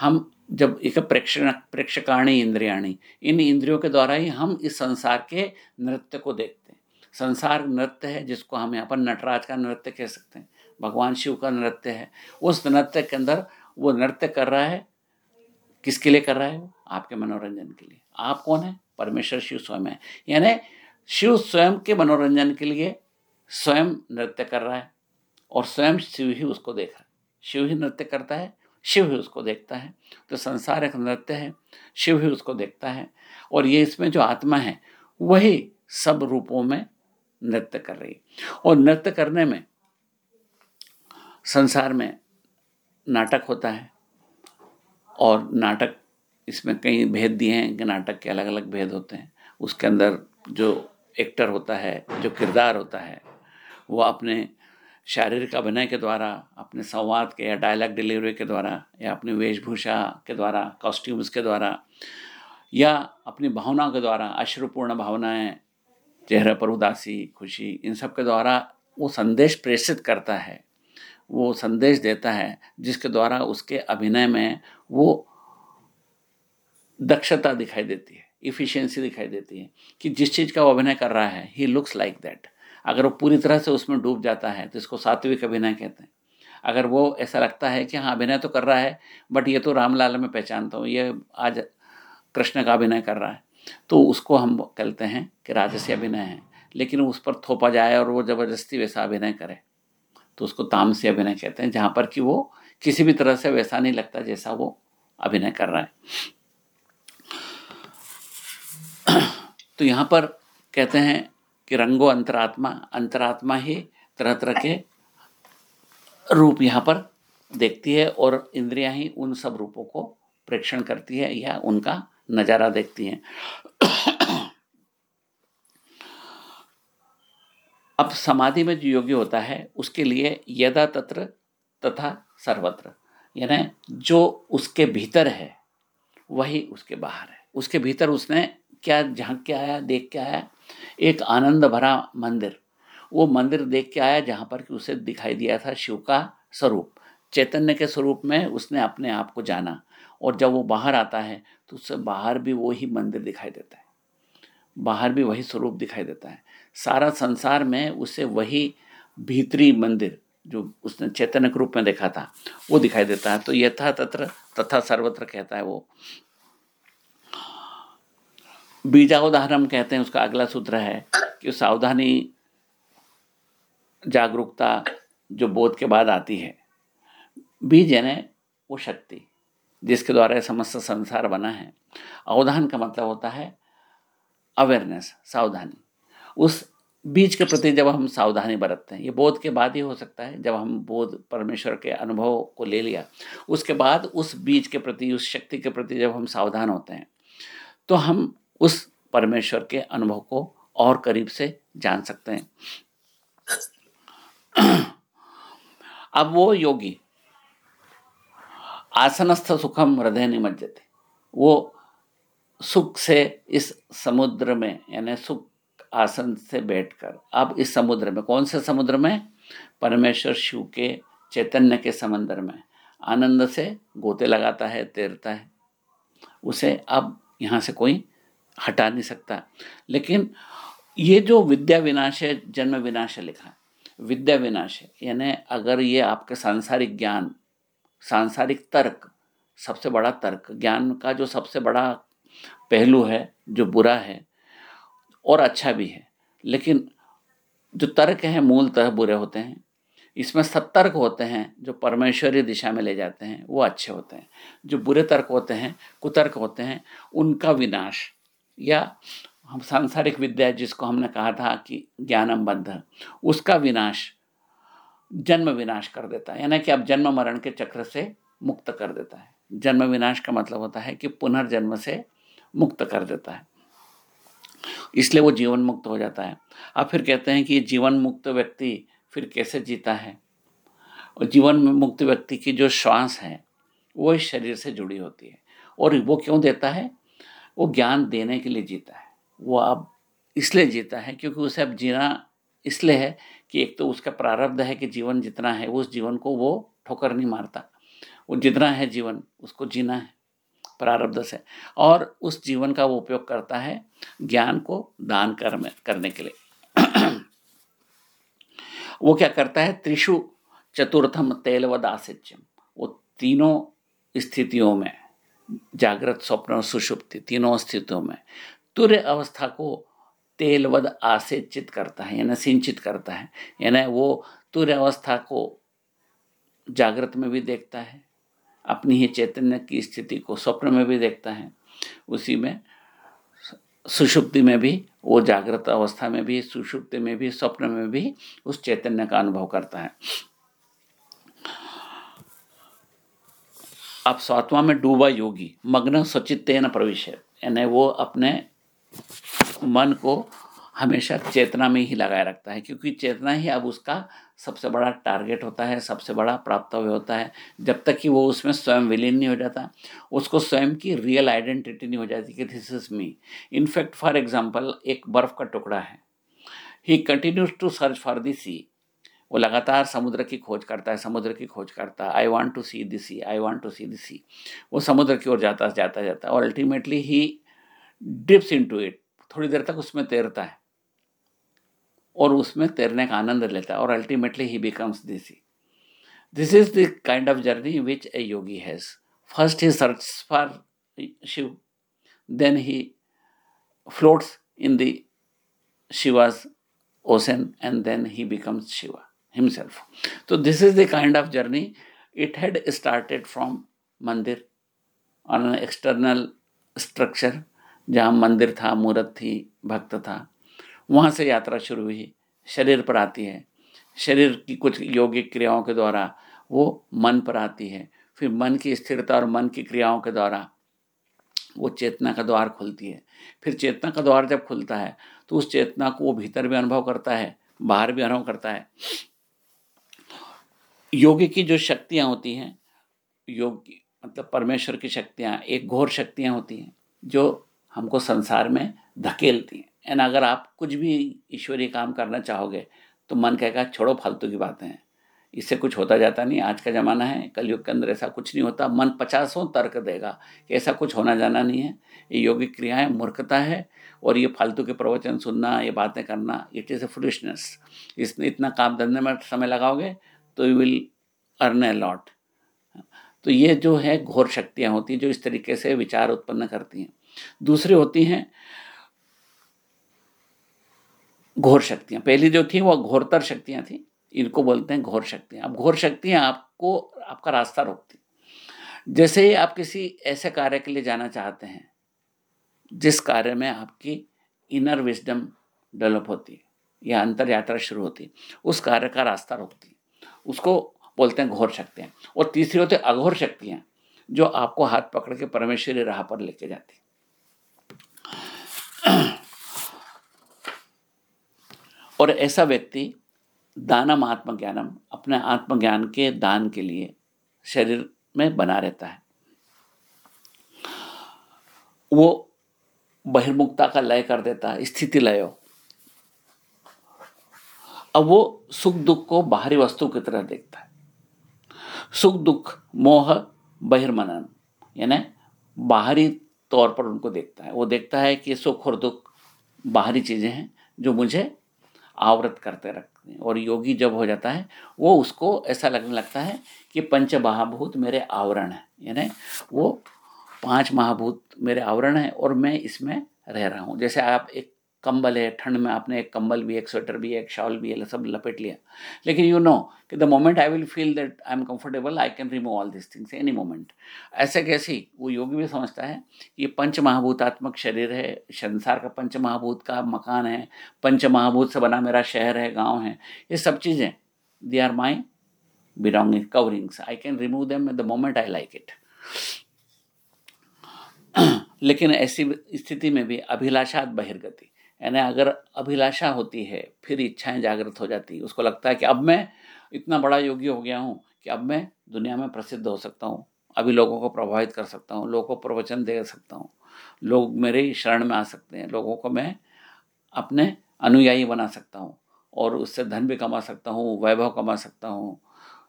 हम जब एक प्रेक्षण, प्रेक्षकाणी इंद्रियाणी, इन इंद्रियों के द्वारा ही हम इस संसार के नृत्य को देखते हैं। संसार नृत्य है जिसको हम यहाँ पर नटराज का नृत्य कह सकते हैं, भगवान शिव का नृत्य है। उस नृत्य के अंदर वो नृत्य कर रहा है। किसके लिए कर रहा है वो? आपके मनोरंजन के लिए। आप कौन है? परमेश्वर शिव स्वयं है। यानी शिव स्वयं के मनोरंजन के लिए स्वयं नृत्य कर रहा है और स्वयं शिव ही उसको देख रहा है। शिव ही नृत्य करता है, शिव ही उसको देखता है। तो संसार एक नृत्य है, शिव ही उसको देखता है और ये इसमें जो आत्मा है, वही सब रूपों में नृत्य कर रही और नृत्य करने में संसार में नाटक होता है और नाटक इसमें कई भेद दिए हैं कि नाटक के अलग अलग भेद होते हैं। उसके अंदर जो एक्टर होता है, जो किरदार होता है वो अपने शारीरिक अभिनय के द्वारा, अपने संवाद के या डायलॉग डिलीवरी के द्वारा, या अपनी वेशभूषा के द्वारा कॉस्ट्यूम्स के द्वारा, या अपनी भावनाओं के द्वारा, अश्रुपूर्ण भावनाएँ, चेहरे पर उदासी, खुशी, इन सब के द्वारा वो संदेश प्रेषित करता है। वो संदेश देता है, जिसके द्वारा उसके अभिनय में वो दक्षता दिखाई देती है इफ़िशियंसी दिखाई देती है, कि जिस चीज़ का वो अभिनय कर रहा है ही लुक्स लाइक दैट अगर वो पूरी तरह से उसमें डूब जाता है तो इसको सात्विक अभिनय कहते हैं। अगर वो ऐसा लगता है कि हाँ अभिनय तो कर रहा है, बट ये तो रामलाल में पहचानता हूँ, ये आज कृष्ण का अभिनय कर रहा है। तो उसको हम कहते हैं कि राजसी अभिनय है, लेकिन उस पर थोपा जाए और वो ज़बरदस्ती वैसा अभिनय करे। तो उसको तामसी अभिनय कहते हैं, जहाँ पर कि वो किसी भी तरह से वैसा नहीं लगता जैसा वो अभिनय कर रहा है। तो यहाँ पर कहते हैं कि रंगो अंतरात्मा अंतरात्मा ही तरह तरह के रूप यहाँ पर देखती है और इंद्रियाँ ही उन सब रूपों को प्रेक्षण करती है, या उनका नज़ारा देखती हैं। अब समाधि में जो योगी होता है, उसके लिए यदा तत्र तथा सर्वत्र, यानी जो उसके भीतर है, वही उसके बाहर है। उसके भीतर उसने क्या झाँक के आया, देख के आया एक आनंद भरा मंदिर। वो मंदिर देख के आया जहाँ पर कि उसे दिखाई दिया था शिव का स्वरूप। चैतन्य के स्वरूप में उसने अपने आप को जाना और जब वो बाहर आता है तो उससे बाहर भी वही मंदिर दिखाई देता है। बाहर भी वही स्वरूप दिखाई देता है। सारा संसार में उसे वही भीतरी मंदिर जो उसने चैतन्य रूप में देखा था, वो दिखाई देता है। तो यथा तत्र तथा सर्वत्र कहता है वो। बीजा उदाहरण कहते हैं, उसका अगला सूत्र है कि सावधानी, जागरूकता जो बोध के बाद आती है, बीज यानी वो शक्ति, जिसके द्वारा समस्त संसार बना है। अवधान का मतलब होता है अवेयरनेस सावधानी। उस बीज के प्रति जब हम सावधानी बरतते हैं, ये बोध के बाद ही हो सकता है, जब हम बोध परमेश्वर के अनुभव को ले लिया, उसके बाद उस बीज के प्रति, उस शक्ति के प्रति जब हम सावधान होते हैं तो हम उस परमेश्वर के अनुभव को और करीब से जान सकते हैं। अब वो योगी आसनस्थ सुखम हृदय निमज्जते। वो सुख से इस समुद्र में, यानी सुख आसन से बैठकर, अब इस समुद्र में, कौन से समुद्र में? परमेश्वर शिव के चैतन्य के समंदर में। आनंद से गोते लगाता है, तैरता है। उसे अब यहाँ से कोई हटा नहीं सकता। लेकिन ये जो विद्या विनाश है, जन्म विनाश है लिखा है विद्या विनाश है। यानी अगर ये आपके सांसारिक ज्ञान, सांसारिक तर्क, सबसे बड़ा तर्क, ज्ञान का जो सबसे बड़ा पहलू है, जो बुरा है, और अच्छा भी है, लेकिन जो तर्क हैं मूलतः बुरे होते हैं। इसमें सतर्क होते हैं, जो परमेश्वरी दिशा में ले जाते हैं, वो अच्छे होते हैं। जो बुरे तर्क होते हैं, कुतर्क होते हैं, उनका विनाश या हम सांसारिक विद्या जिसको हमने कहा था कि ज्ञानम बद्ध उसका विनाश जन्म विनाश कर देता है। यानी कि अब जन्म मरण के चक्र से मुक्त कर देता है। जन्म विनाश का मतलब होता है कि पुनर्जन्म से मुक्त कर देता है। इसलिए वो जीवन मुक्त हो जाता है। अब फिर कहते हैं कि जीवन मुक्त व्यक्ति फिर कैसे जीता है? और जीवन मुक्त व्यक्ति की जो श्वास है, वो इस शरीर से जुड़ी होती है। और वो क्यों देता है? वो ज्ञान देने के लिए जीता है। वो अब इसलिए जीता है क्योंकि उसे अब जीना इसलिए है कि एक तो उसका प्रारब्ध है कि जीवन जितना है, उस जीवन को वो ठोकर नहीं मारता। वो जितना है जीवन, उसको जीना है, प्रारब्ध से। और उस जीवन का वो उपयोग करता है ज्ञान को दान कर में करने के लिए। वो क्या करता है? त्रिशु चतुर्थम तेलवद आसिच्यम वो तीनों स्थितियों में जागृत स्वप्न और सुषुप्ति तीनों स्थितियों में। तुर्य अवस्था को तेलवद आसेचित करता है, यानी सिंचित करता है। यानी वो तुर्य अवस्था को जागृत में भी देखता है, अपनी ही चैतन्य की स्थिति को स्वप्न में भी देखता है। उसी में सुषुप्ति में भी, वो जागृत अवस्था में भी, सुषुप्ति में भी, स्वप्न में भी उस चैतन्य का अनुभव करता है। अब सातवां में डूबा योगी, मग्न सचित तेन प्रवेश। यानी वो अपने मन को हमेशा चेतना में ही लगाए रखता है, क्योंकि चेतना ही अब उसका सबसे बड़ा टारगेट होता है, सबसे बड़ा प्राप्तव्य होता है। जब तक कि वो उसमें स्वयं विलीन नहीं हो जाता, उसको स्वयं की रियल आइडेंटिटी नहीं हो जाती कि this is me in fact for example एक बर्फ़ का टुकड़ा है। He continues to search for the sea वो लगातार समुद्र की खोज करता है, समुद्र की खोज करता है। I want to see the sea I want to see the sea वो समुद्र की ओर जाता जाता जाता है और ultimately he dips into it थोड़ी देर तक उसमें तैरता है और उसमें तैरने का आनंद लेता है और ultimately he becomes this this is the kind of journey which a yogi has first he search for Shiva then he floats in the Shiva's ocean and then he becomes himself. So this is the kind of journey. It had started from मंदिर an external structure, जहाँ मंदिर था, मूर्त थी, भक्त था। वहाँ से यात्रा शुरू हुई। शरीर पर आती है। शरीर की कुछ योगिक क्रियाओं के द्वारा वो मन पर आती है। फिर मन की स्थिरता और मन की क्रियाओं के द्वारा वो चेतना का द्वार खुलती है। फिर चेतना का द्वार जब खुलता है तो उस चेतना को वो भीतर भी अनुभव करता है, बाहर भी अनुभव करता है। योगी की जो शक्तियाँ होती हैं, योग की मतलब परमेश्वर की शक्तियाँ, एक घोर शक्तियाँ होती हैं, जो हमको संसार में धकेलती हैं। एंड अगर आप कुछ भी ईश्वरीय काम करना चाहोगे तो मन कहेगा, छोड़ो फालतू की बातें हैं। इससे कुछ होता जाता नहीं, आज का ज़माना है कलयुग के अंदर ऐसा कुछ नहीं होता। मन पचासों तर्क देगा कि ऐसा कुछ होना जाना नहीं है। ये योगिक क्रियाएँ मूर्खता है, और ये फालतू के प्रवचन सुनना, ये बातें करना इट इज़ ए फुलिशनेस इसमें इतना काम धंधे में समय लगाओगे तो you will earn a lot तो ये जो है घोर शक्तियाँ होती हैं, जो इस तरीके से विचार उत्पन्न करती हैं। दूसरी होती हैं घोर शक्तियाँ। पहली जो थी वो घोरतर शक्तियाँ थी। इनको बोलते हैं घोर शक्तियाँ। अब घोर शक्तियाँ आपको, आपका रास्ता रोकती जैसे ही आप किसी ऐसे कार्य के लिए जाना चाहते हैं, जिस कार्य में आपकी इनर विजडम डेवलप होती है, या अंतर यात्रा शुरू होती है, उस कार्य का रास्ता रोकती उसको बोलते हैं घोर शक्तियाँ और तीसरी होती है अघोर शक्तियाँ जो आपको हाथ पकड़ के परमेश्वरी राह पर लेके जाती और ऐसा व्यक्ति दानम आत्मज्ञानम, अपने आत्मज्ञान के दान के लिए शरीर में बना रहता है। वो बहिर्मुखता का लय कर देता है, स्थिति लय अब वो सुख दुख को बाहरी वस्तु की तरह देखता है। सुख दुख, मोह, बहिर्मनन, यानी बाहरी तौर पर उनको देखता है। वो देखता है कि सुख और दुख बाहरी चीज़ें हैं जो मुझे आवृत करते रखते हैं। और योगी जब हो जाता है, वो उसको ऐसा लगने लगता है कि पंच महाभूत मेरे आवरण है। यानी वो पाँच महाभूत मेरे आवरण है और मैं इसमें रह रहा हूँ। जैसे आप एक कंबल है, ठंड में आपने एक कंबल भी, एक स्वेटर भी, एक शॉल भी है सब लपेट लिया। लेकिन यू नो कि the moment I will feel that I am comfortable I can remove all this things any moment ऐसे कैसी? वो योगी भी समझता है ये पंच महाभूतात्मक शरीर है, संसार का पंच महाभूत का मकान है पंच महाभूत से बना मेरा शहर है, गाँव है, ये सब चीज़ें they are my belonging coverings I can remove them the moment I like it लेकिन ऐसी स्थिति में भी अभिलाषात बहिर्गति। यानी अगर अभिलाषा होती है, फिर इच्छाएँ जागृत हो जाती है। उसको लगता है कि अब मैं इतना बड़ा योगी हो गया हूँ कि अब मैं दुनिया में प्रसिद्ध हो सकता हूँ। अभी लोगों को प्रभावित कर सकता हूँ, लोगों को प्रवचन दे सकता हूँ। लोग मेरे शरण में आ सकते हैं, लोगों को मैं अपने अनुयायी बना सकता हूँ और उससे धन भी कमा सकता हूँ, वैभव कमा सकता हूँ।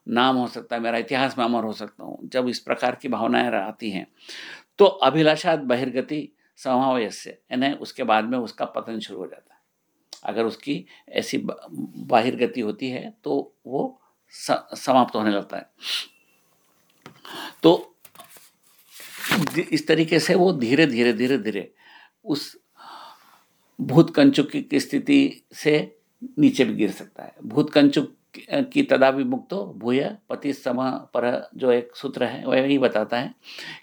नाम हो सकता है, मेरा इतिहास में अमर हो सकता हूँ। जब इस प्रकार की भावनाएँ आती हैं तो अभिलाषा, बहिर्गति से यानी उसके बाद में उसका पतन शुरू हो जाता है। अगर उसकी ऐसी बाहिर गति होती है तो वो समाप्त होने लगता है। तो इस तरीके से वो धीरे धीरे धीरे धीरे उस भूत कंचुक की स्थिति से नीचे भी गिर सकता है। भूत कंचुक की तदाभिमुक्तो भूय, पति, सम, पर जो एक सूत्र है, वह यही बताता है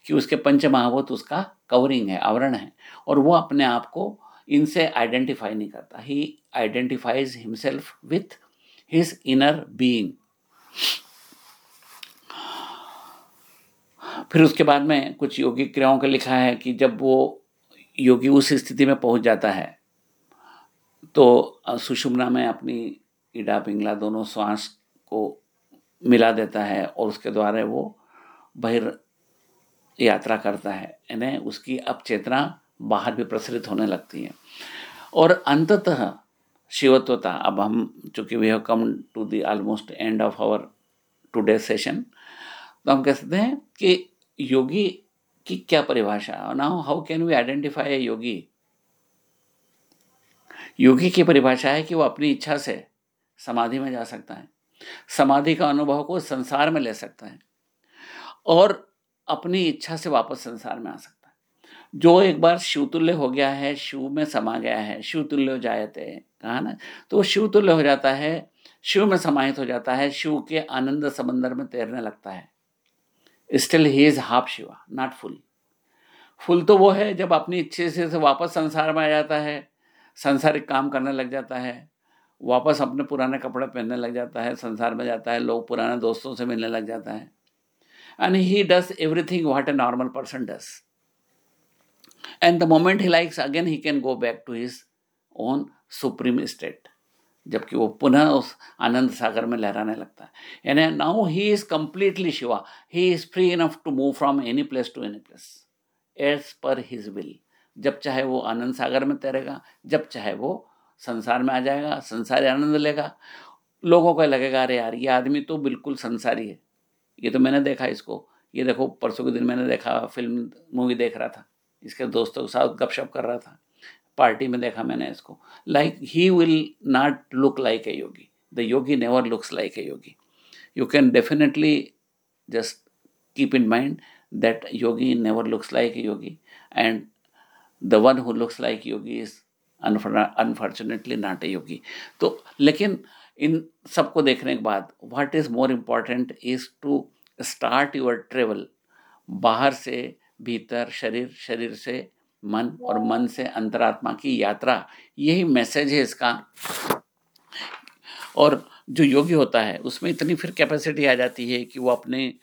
कि उसके पंच महाभूत उसका कवरिंग है, आवरण है, और वो अपने आप को इनसे आइडेंटिफाई नहीं करता। He identifies himself with his inner being फिर उसके बाद में कुछ योगी क्रियाओं का लिखा है कि जब वो योगी उस स्थिति में पहुँच जाता है तो सुषुम्ना में अपनी ईडा पिंगला दोनों श्वास को मिला देता है और उसके द्वारा वो बहिर यात्रा करता है। यानी उसकी अब चेतना बाहर भी प्रसरित होने लगती है। और अंततः शिवत्वता, अब हम चूँकि we have come to the almost end of our today session तो हम कह सकते हैं कि योगी की क्या परिभाषा now how can we identify a yogi योगी की परिभाषा है कि वो अपनी इच्छा से समाधि में जा सकता है। समाधि का अनुभव को संसार में ले सकता है और अपनी इच्छा से वापस संसार में आ सकता है। जो एक बार शिवतुल्य हो गया है, शिव में समा गया है, शिवतुल्य हो जाते हैं, कहा ना? तो वो शिवतुल्य हो जाता है, शिव में समाहित हो जाता है, शिव के आनंद समंदर में तैरने लगता है। Still he is half Shiva not full full तो वो है जब अपनी इच्छे से वापस संसार में आ जाता है, संसारिक काम करने लग जाता है वापस अपने पुराने कपड़े पहनने लग जाता है, संसार में जाता है, लोग पुराने दोस्तों से मिलने लग जाता है। And he does everything what a normal person does. And the moment he likes again he can go back to his own supreme state जबकि वो पुनः उस आनंद सागर में लहराने लगता है। यानी now he is completely Shiva he is free enough to move from any place to any place as per his will जब चाहे वो आनंद सागर में तैरेगा, जब चाहे वो संसार में आ जाएगा, संसारी आनंद लेगा। लोगों को लगेगा, अरे यार, ये आदमी तो बिल्कुल संसारी है। ये तो मैंने देखा इसको। ये देखो, परसों के दिन मैंने देखा फ़िल्म, मूवी देख रहा था। इसके दोस्तों के साथ गपशप कर रहा था। पार्टी में देखा मैंने इसको। Like he will not look like a yogi the yogi never looks like a yogi you can definitely just keep in mind that yogi never looks like a yogi and the one who looks like yogi is unfortunately not a yogi तो लेकिन इन सबको देखने के बाद what is more important is to start your travel बाहर से भीतर, शरीर शरीर से मन और मन से अंतरात्मा की यात्रा। यही मैसेज है इसका। और जो योगी होता है, उसमें इतनी फिर कैपेसिटी आ जाती है कि वो अपने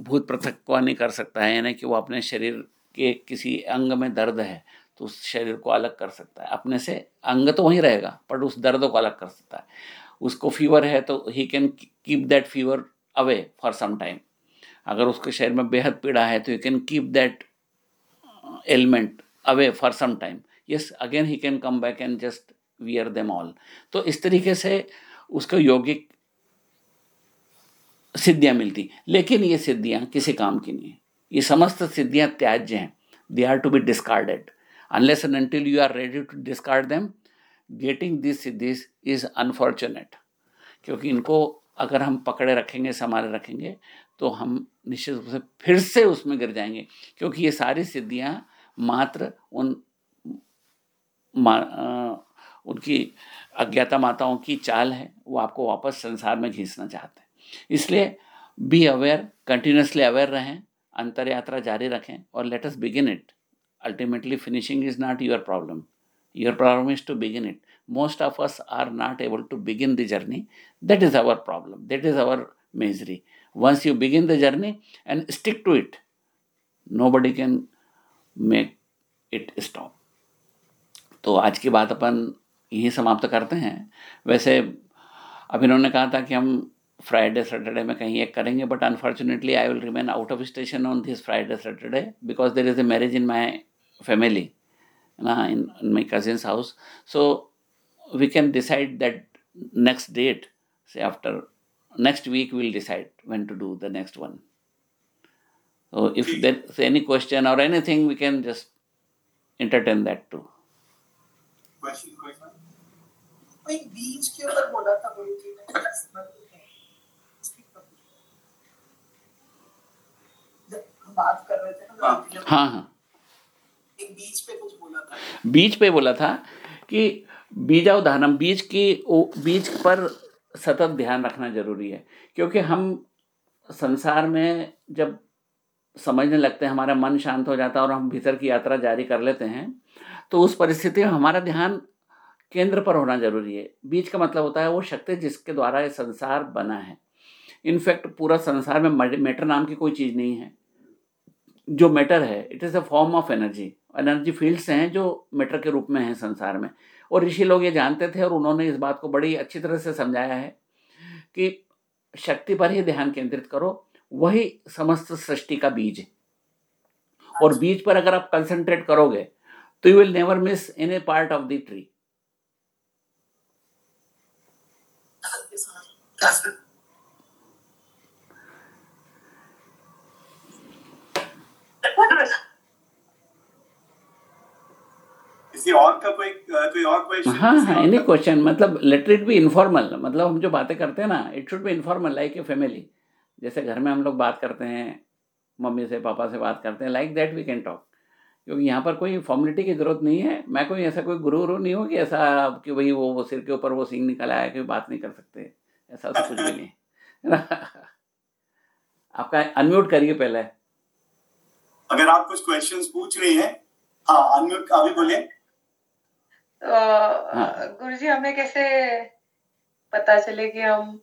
भूत पृथकवानी कर सकता है, यानी कि वो अपने शरीर के किसी अंग में दर्द है। तो उस शरीर को अलग कर सकता है। अपने से अंग तो वहीं रहेगा, पर उस दर्द को अलग कर सकता है। उसको फीवर है तो he can keep that fever away for some time अगर उसके शरीर में बेहद पीड़ा है तो you can keep that element away for some time yes again he can come back and just wear them all तो इस तरीके से उसको यौगिक सिद्धियाँ मिलती। लेकिन ये सिद्धियाँ किसी काम की नहीं है। ये समस्त सिद्धियाँ त्याज्य हैं। They are to be discarded unless and until you are ready to discard them getting this siddhis is unfortunate क्योंकि इनको अगर हम पकड़े रखेंगे संभाले रखेंगे तो हम निश्चित रूप से फिर से उसमें गिर जाएँगे। क्योंकि ये सारी सिद्धियाँ मात्र उन मा, आ, उनकी अज्ञाता माताओं की चाल है। वो आपको वापस संसार में घींचना चाहते हैं। इसलिए बी अवेयर कंटिन्यूसली अवेयर रहें अंतर यात्रा जारी रखें और let us begin it ultimately finishing is not your problem your problem is to begin it most of us are not able to begin the journey. That is our problem. That is our misery. Once you begin the journey and stick to it, nobody can make it stop. तो आज की बात अपन यही समाप्त करते हैं। वैसे अब इन्होंने कहा था कि हम फ्राइडे सैटरडे में कहीं एक करेंगे but unfortunately I will remain out of station on this Friday Saturday because there is a marriage in my family ना in my cousin's house so we can decide that next date से after next week we'll decide when to do the next one so if there's any question or anything we can just entertain that too question question बीज के ऊपर बोला था गुरु जी ने बात कर रहे थे ना हाँ हाँ, एक पे कुछ बोला था। बीच पे बोला था कि बीजावधानम बीज की बीज पर सतत ध्यान रखना ज़रूरी है, क्योंकि हम संसार में जब समझने लगते हैं, हमारा मन शांत हो जाता है और हम भीतर की यात्रा जारी कर लेते हैं तो उस परिस्थिति में हमारा ध्यान केंद्र पर होना ज़रूरी है। बीज का मतलब होता है वो शक्ति जिसके द्वारा ये संसार बना है। इनफैक्ट पूरा संसार में मैटर नाम की कोई चीज़ नहीं है। जो मैटर है, it is a form of energy. Energy fields हैं जो मैटर के रूप में हैं संसार में। और ऋषि लोग ये जानते थे और उन्होंने इस बात को बड़ी अच्छी तरह से समझाया है कि शक्ति पर ही ध्यान केंद्रित करो वही समस्त सृष्टि का बीज है। और बीज पर अगर आप कंसंट्रेट करोगे तो you will never miss any part of the tree किसी और का कोई कोई और क्वेश्चन हाँ हाँ एनी क्वेश्चन मतलब लेट इट बी इनफॉर्मल मतलब हम जो बातें करते हैं ना it should be informal like a family जैसे घर में हम लोग बात करते हैं मम्मी से पापा से बात करते हैं like that we can talk क्योंकि यहाँ पर कोई फॉर्मेलिटी की ज़रूरत नहीं है। मैं कोई ऐसा कोई गुरु वुरु नहीं हूँ कि ऐसा कि भाई वो, वो सिर के ऊपर वो सिंग निकल आया कि बात नहीं कर सकते। ऐसा तो कुछ भी नहीं आपका अनम्यूट करिए पहले। अगर आप कुछ क्वेश्चंस पूछ रही हैं हाँ अनम्यूट अभी बोलिए। तो हाँ। गुरु जी हमें कैसे पता चले कि हम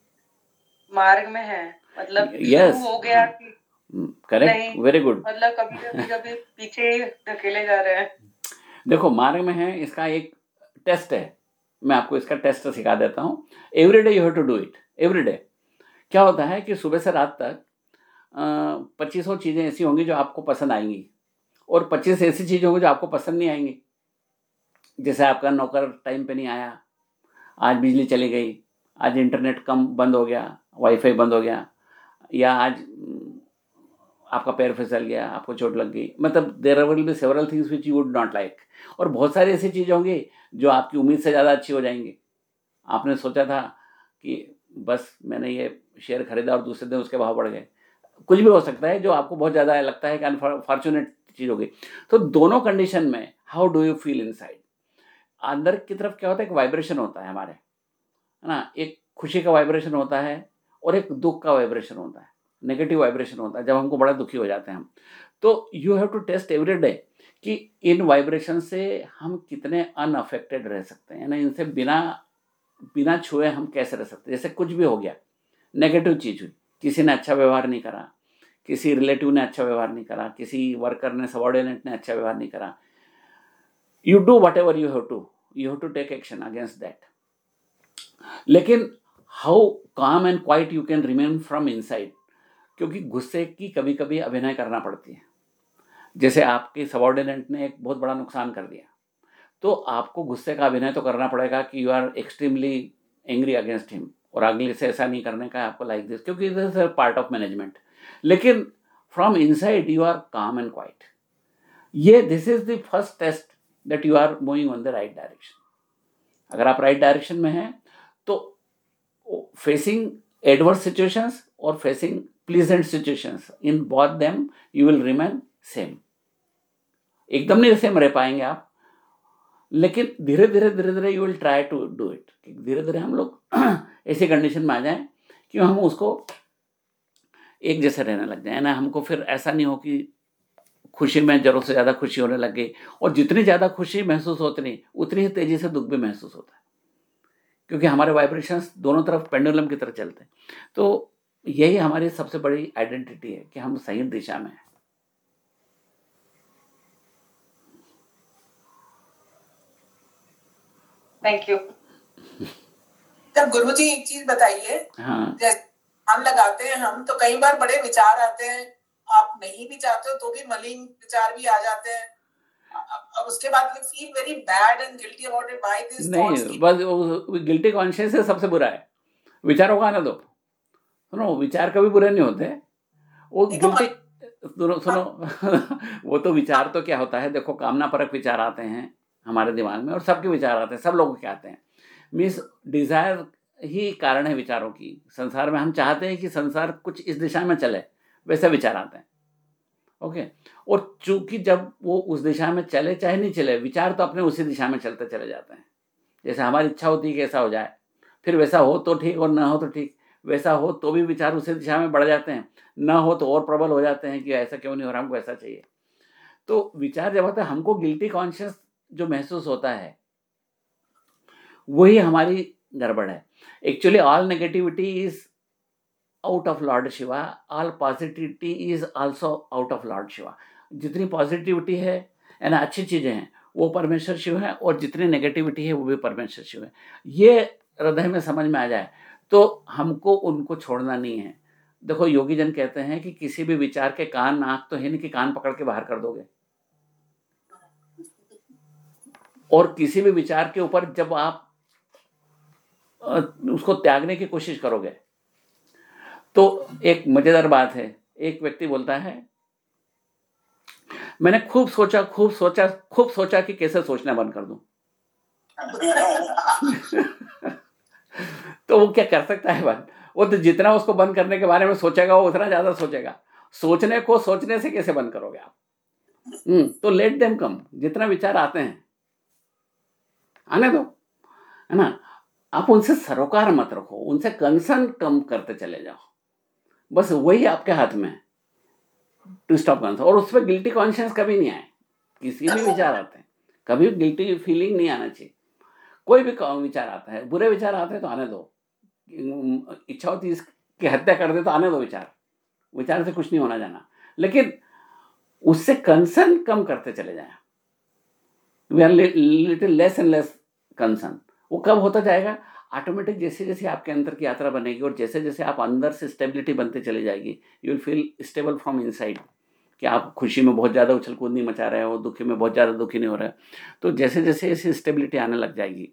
मार्ग में हैं? मतलब yes. हो गया कि करेक्ट वेरी गुड मतलब कभी कभी कभी पीछे धकेले जा रहे हैं। देखो मार्ग में है इसका एक टेस्ट है। मैं आपको इसका टेस्ट सिखा देता हूँ। Every day you have to do it every day क्या होता है कि सुबह से रात तक पच्चीसों चीज़ें ऐसी होंगी जो आपको पसंद आएँगी। और पच्चीस ऐसी चीज़ें होंगी जो आपको पसंद नहीं आएँगी। जैसे आपका नौकर टाइम पे नहीं आया, आज बिजली चली गई, आज इंटरनेट कम बंद हो गया वाईफाई बंद हो गया, या आज आपका पैर फिसल गया, आपको चोट लग गई मतलब there will be several things which you would not like और बहुत सारी ऐसी चीज़ें होंगी जो आपकी उम्मीद से ज़्यादा अच्छी हो जाएँगी। आपने सोचा था कि बस मैंने ये शेयर खरीदा और दूसरे दिन उसके भाव बढ़ गए। कुछ भी हो सकता है जो आपको बहुत ज़्यादा लगता है कि अनफॉर्चुनेट चीज़ होगी तो दोनों कंडीशन में how do you feel inside अंदर की तरफ़ क्या होता है? एक वाइब्रेशन होता है हमारे, है ना? एक खुशी का वाइब्रेशन होता है और एक दुख का वाइब्रेशन होता है। नेगेटिव वाइब्रेशन होता है, जब हमको बड़ा दुखी हो जाते हैं हम। तो you have to test every day कि इन वाइब्रेशन से हम कितने अनअफेक्टेड रह सकते हैं ना? इनसे बिना बिना छुए हम कैसे रह सकते हैं? जैसे कुछ भी हो गया नेगेटिव चीज़ हुई, किसी ने अच्छा व्यवहार नहीं करा, किसी रिलेटिव ने अच्छा व्यवहार नहीं करा, किसी वर्कर ने सबॉर्डिनेट ने अच्छा व्यवहार नहीं करा। You do whatever you have to you have to take action against that लेकिन how calm and quiet you can remain from inside क्योंकि गुस्से की कभी कभी अभिनय करना पड़ती है। जैसे आपके सबॉर्डिनेट ने एक बहुत बड़ा नुकसान कर दिया। तो आपको गुस्से का अभिनय तो करना पड़ेगा कि you are extremely angry against him और अगले से ऐसा नहीं करने का है आपको लाइक दिस क्योंकि इज़ पार्ट ऑफ़ मैनेजमेंट लेकिन from inside you are calm and quiet ये this is the first test that you are moving on the right direction अगर आप राइट right डायरेक्शन में हैं तो फेसिंग एडवर्स सिचुएशंस और facing pleasant situations in both them you will remain same एकदम नहीं same रह पाएँगे आप, लेकिन धीरे धीरे धीरे धीरे you will try to do it धीरे धीरे हम लोग ऐसी कंडीशन में आ जाएँ कि हम उसको एक जैसे रहने लग जाए। ना हमको फिर ऐसा नहीं हो कि खुशी में ज़रूरत से ज़्यादा खुशी होने लग गई। और जितनी ज़्यादा खुशी महसूस होती उतनी ही तेज़ी से दुख भी महसूस होता है। क्योंकि हमारे वाइब्रेशंस दोनों तरफ़ पेंडुलम की तरह चलते हैं। तो यही हमारी सबसे बड़ी आइडेंटिटी है कि हम सही दिशा में हैं। थैंक यू तब गुरु जी एक चीज़ बताइए। हाँ। जैसे हम लगाते हैं हम तो कई बार बड़े विचार आते हैं नहीं भी चाहते हो तो भी मलिन विचार भी आ जाते हैं। अब उसके बाद you feel very bad and guilty about it why this नहीं बस गिल्टी कॉन्शियस सबसे बुरा है। विचारों का आने दो। सुनो विचार कभी बुरे नहीं होते। वो गिल्टी सुनो सुनो। वो तो विचार तो क्या होता है? देखो कामना परक विचार आते हैं हमारे दिमाग में और सबके विचार आते हैं सब लोगों के आते हैं। मीन्स डिज़ायर ही कारण है विचारों की। संसार में हम चाहते हैं कि संसार कुछ इस दिशा में चले वैसे विचार आते हैं। ओके? और चूँकि जब वो उस दिशा में चले, चाहे नहीं चले, विचार तो अपने उसी दिशा में चलते चले जाते हैं। जैसे हमारी इच्छा होती है कि ऐसा हो जाए, फिर वैसा हो तो ठीक और ना हो तो ठीक। वैसा हो तो भी विचार उसी दिशा में बढ़ जाते हैं। ना हो तो और प्रबल हो जाते हैं कि ऐसा क्यों नहीं हो रहा, हमको ऐसा चाहिए। तो विचार जब होता है, हमको गिल्टी कॉन्शियस जो महसूस होता है, वही हमारी गड़बड़ है। Actually all negativity is out of Lord Shiva all positivity is also out of Lord Shiva जितनी पॉजिटिविटी है यानी अच्छी चीज़ें हैं, वो परमेश्वर शिव है, और जितनी नेगेटिविटी है, वो भी परमेश्वर शिव है। ये हृदय में समझ में आ जाए तो हमको उनको छोड़ना नहीं है। देखो योगी जन कहते हैं कि किसी भी विचार के कान नाक तो है नहीं कि कान पकड़ के बाहर कर दोगे। और किसी भी विचार के ऊपर जब आप उसको त्यागने की कोशिश करोगे तो एक मज़ेदार बात है। एक व्यक्ति बोलता है, मैंने खूब सोचा खूब सोचा खूब सोचा कि कैसे सोचना बंद कर दूँ? तो वो क्या कर सकता है बंद वो तो जितना उसको बंद करने के बारे में सोचेगा, वो उतना ज़्यादा सोचेगा। सोचने को सोचने से कैसे बंद करोगे आप? हम्म तो लेट देम कम जितना विचार आते हैं, आने दो, है ना? आप उनसे सरोकार मत रखो, उनसे कंसर्न कम करते चले जाओ। बस वही आपके हाथ में है टू स्टॉप कंसर्न और उस पर गिल्टी कॉन्शियस कभी नहीं आए किसी भी विचार आते हैं। कभी गिल्टी फीलिंग नहीं आना चाहिए। कोई भी विचार आता है, बुरे विचार आते हैं तो आने दो। इच्छा होती इसकी हत्या कर दे तो आने दो विचार। विचार से कुछ नहीं होना जाना। लेकिन उससे कंसर्न कम करते चले जाए। We are little less and less concern वो कब होता जाएगा? ऑटोमेटिक जैसे जैसे आपके अंदर की यात्रा बनेगी और जैसे जैसे आप अंदर से स्टेबिलिटी बनते चले जाएगी you will feel stable from inside कि आप खुशी में बहुत ज़्यादा उछल कूद नहीं मचा रहे हो, दुखी में बहुत ज़्यादा दुखी नहीं हो रहे तो जैसे जैसे ऐसी स्टेबिलिटी आने लग जाएगी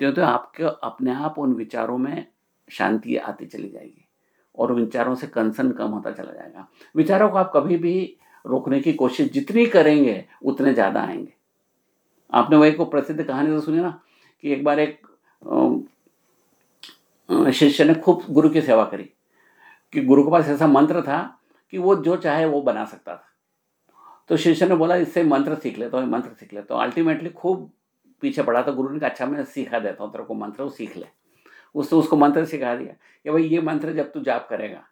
तो तो आपके अपने आप उन विचारों में शांति आती चली जाएगी और विचारों से कंसर्न कम होता चला जाएगा। विचारों को आप कभी भी रोकने की कोशिश जितनी करेंगे, उतने ज़्यादा आएँगे। आपने वही को प्रसिद्ध कहानी तो सुनी ना कि एक बार एक शिष्य ने खूब गुरु की सेवा करी, कि गुरु के पास ऐसा मंत्र था कि वो जो चाहे वो बना सकता था। तो शिष्य ने बोला, इससे मंत्र सीख लेता हूँ मंत्र सीख लेता हूँ। अल्टीमेटली खूब पीछे पड़ा तो गुरु ने कहा अच्छा मैं सिखा देता हूँ तेरे को मंत्र, वो सीख ले। उसने उसको मंत्र सिखा दिया, कि भाई, ये मंत्र जब तू जाप करेगा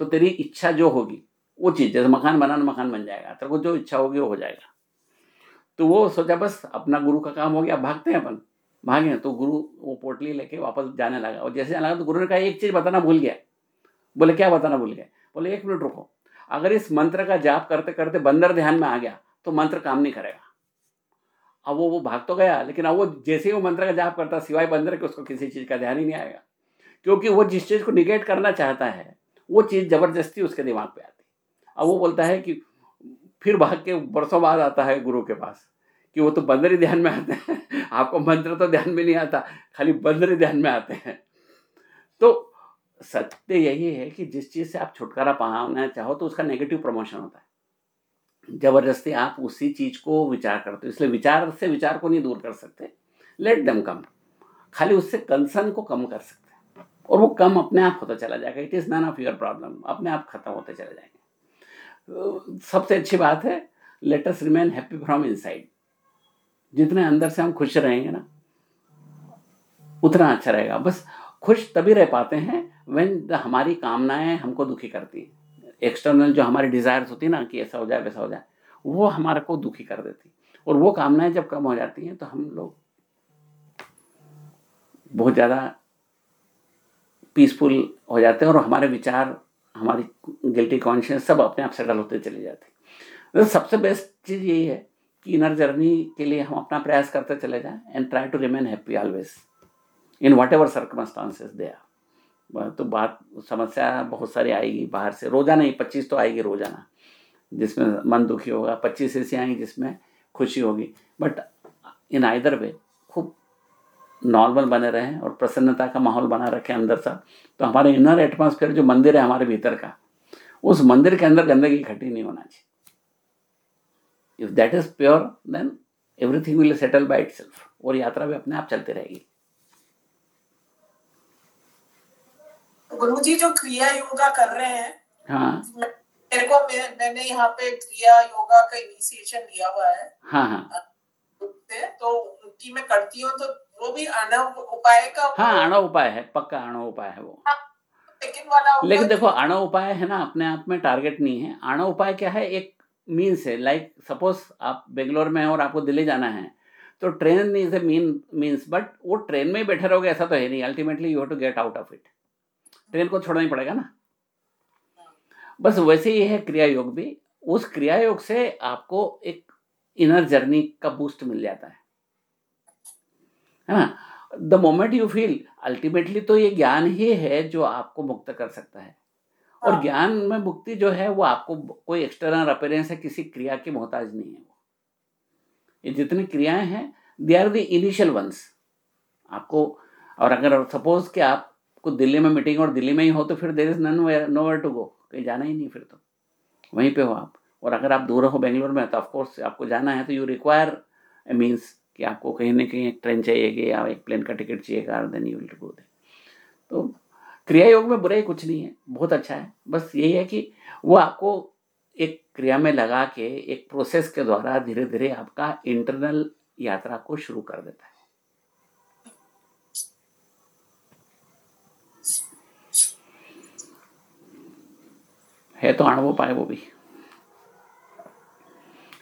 तो तेरी इच्छा जो होगी, वो चीज़, जैसे मकान बनाना मकान बन जाएगा, तेरे को जो इच्छा होगी वो हो जाएगा। तो वो सोचा, बस, अपना गुरु का काम हो गया, भागते हैं अपन। भागे तो गुरु वो पोटली लेके वापस जाने लगा। और जैसे जाने लगा तो गुरु ने कहा, एक चीज़ बताना भूल गया। बोले, क्या बताना भूल गया? बोले, एक मिनट रुको। अगर इस मंत्र का जाप करते करते बंदर ध्यान में आ गया तो मंत्र काम नहीं करेगा। अब वो वो भाग तो गया, लेकिन अब वो जैसे ही वो मंत्र का जाप करता, सिवाय बंदर के उसको किसी चीज़ का ध्यान ही नहीं आएगा। क्योंकि वो जिस चीज़ को निगेट करना चाहता है, वो चीज़ ज़बरदस्ती उसके दिमाग पे आती है। अब वो बोलता है कि फिर भाग के, बरसों बाद आता है गुरु के पास। कि वो तो बंदर ही ध्यान में आते हैं। आपको मंत्र तो ध्यान में नहीं आता, खाली बंदर ही ध्यान में आते हैं। तो सत्य यही है कि जिस चीज़ से आप छुटकारा पाना चाहो तो उसका नेगेटिव प्रमोशन होता है। ज़बरदस्ती आप उसी चीज़ को विचार करते हो, इसलिए विचार से विचार को नहीं दूर कर सकते। लेट दम कम खाली उससे कंसर्न को कम कर सकते हैं। और वो कम अपने आप होता चला जाएगा। It is none of your problem अपने आप खत्म होते चले जाएँगे। सबसे अच्छी बात है let's remain happy from inside जितने अंदर से हम खुश रहेंगे ना, उतना अच्छा रहेगा। बस खुश तभी रह पाते हैं वेन हमारी कामनाएँ हमको दुखी करती हैं। एक्सटर्नल जो हमारी डिज़ायर्स होती है ना कि ऐसा हो जाए, वैसा हो जाए, वो हमारे को दुखी कर देती और वो कामनाएँ जब कम हो जाती हैं तो हम लोग बहुत ज़्यादा पीसफुल हो जाते हैं और हमारे विचार, हमारी गिल्टी कॉन्शियस सब अपने आप सेटल होते चले जाते हैं। तो सबसे बेस्ट चीज़ यही है कि इनर जर्नी के लिए हम अपना प्रयास करते चले जाएँ and try to remain happy always in whatever circumstances they are तो बात, समस्या बहुत सारी आएगी बाहर से। रोज़ाना ही, पच्चीस तो आएगी रोज़ाना। जिसमें मन दुखी होगा, पच्चीस ऐसी आएँगी जिसमें खुशी होगी। बट इन आइदर वे खूब नॉर्मल बने रहें और प्रसन्नता का माहौल बना रखें अंदर सा। तो हमारे इनर एटमॉस्फेयर जो मंदिर है हमारे भीतर का, उस मंदिर के अंदर गंदगी इकट्ठी नहीं होना चाहिए। If that is pure then everything will settle by itself और यात्रा भी अपने आप चलती रहेगी। गुरु जी जो क्रिया योगा कर रहे हैं हाँ। मेरे को मैं, मैंने यहाँ पे क्रिया योगा का इनिशिएशन लिया हुआ है। हाँ हाँ। तो उनकी मैं करती हूँ तो वो भी अणव उपाय का हाँ अणव उपाय है पक्का अणव उपाय है वो। हाँ, लेकिन वाला लेकिन देखो अणव उपाय है ना अपने आप में टारगेट नहीं है। अणव उपाय क्या है? एक मीन्स है लाइक सपोज़ आप बेंगलोर में हैं और आपको दिल्ली जाना है तो train is a mean means but वो ट्रेन में ही बैठे रहोगे ऐसा तो है नहीं ultimately you have to get out of it train को छोड़ना ही पड़ेगा ना। बस वैसे ही है क्रिया योग भी, उस क्रिया योग से आपको एक इनर जर्नी का बूस्ट मिल जाता है। है ना? The moment you feel ultimately तो ये ज्ञान ही है जो आपको मुक्त कर सकता है। और हाँ। ज्ञान में मुक्ति जो है वो आपको कोई एक्सटर्नल अपेरेंस है किसी क्रिया की मोहताज नहीं है वो। ये जितनी क्रियाएँ हैं they are the initial ones आपको और अगर सपोज़ कि आपको दिल्ली में मीटिंग और दिल्ली में ही हो तो फिर there is none nowhere to go कहीं जाना ही नहीं फिर तो। वहीं पे हो आप। और अगर आप दूर हो बेंगलोर में तो ऑफकोर्स आपको जाना है तो यू रिक्वायर ए मीन्स कि आपको कहीं ना कहीं एक ट्रेन चाहिएगी या एक प्लेन का टिकट चाहिएगा then you will go there तो क्रिया योग में बुराई कुछ नहीं है, बहुत अच्छा है। बस यही है कि वो आपको एक क्रिया में लगा के, एक प्रोसेस के द्वारा धीरे धीरे आपका इंटरनल यात्रा को शुरू कर देता है। है तो अणवो पाए वो भी।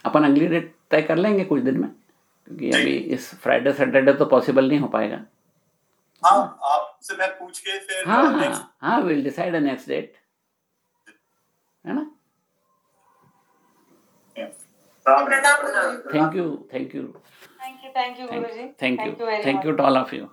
अपन अगली डेट तय कर लेंगे कुछ दिन में, क्योंकि अभी इस फ्राइडे सैटरडे तो पॉसिबल नहीं हो पाएगा। हाँ आपसे मैं पूछ के फिर हाँ हाँ हाँ विल डिसाइड नेक्स्ट डेट है ना? Thank you thank you thank you thank you Guruji. Thank you thank you to all of you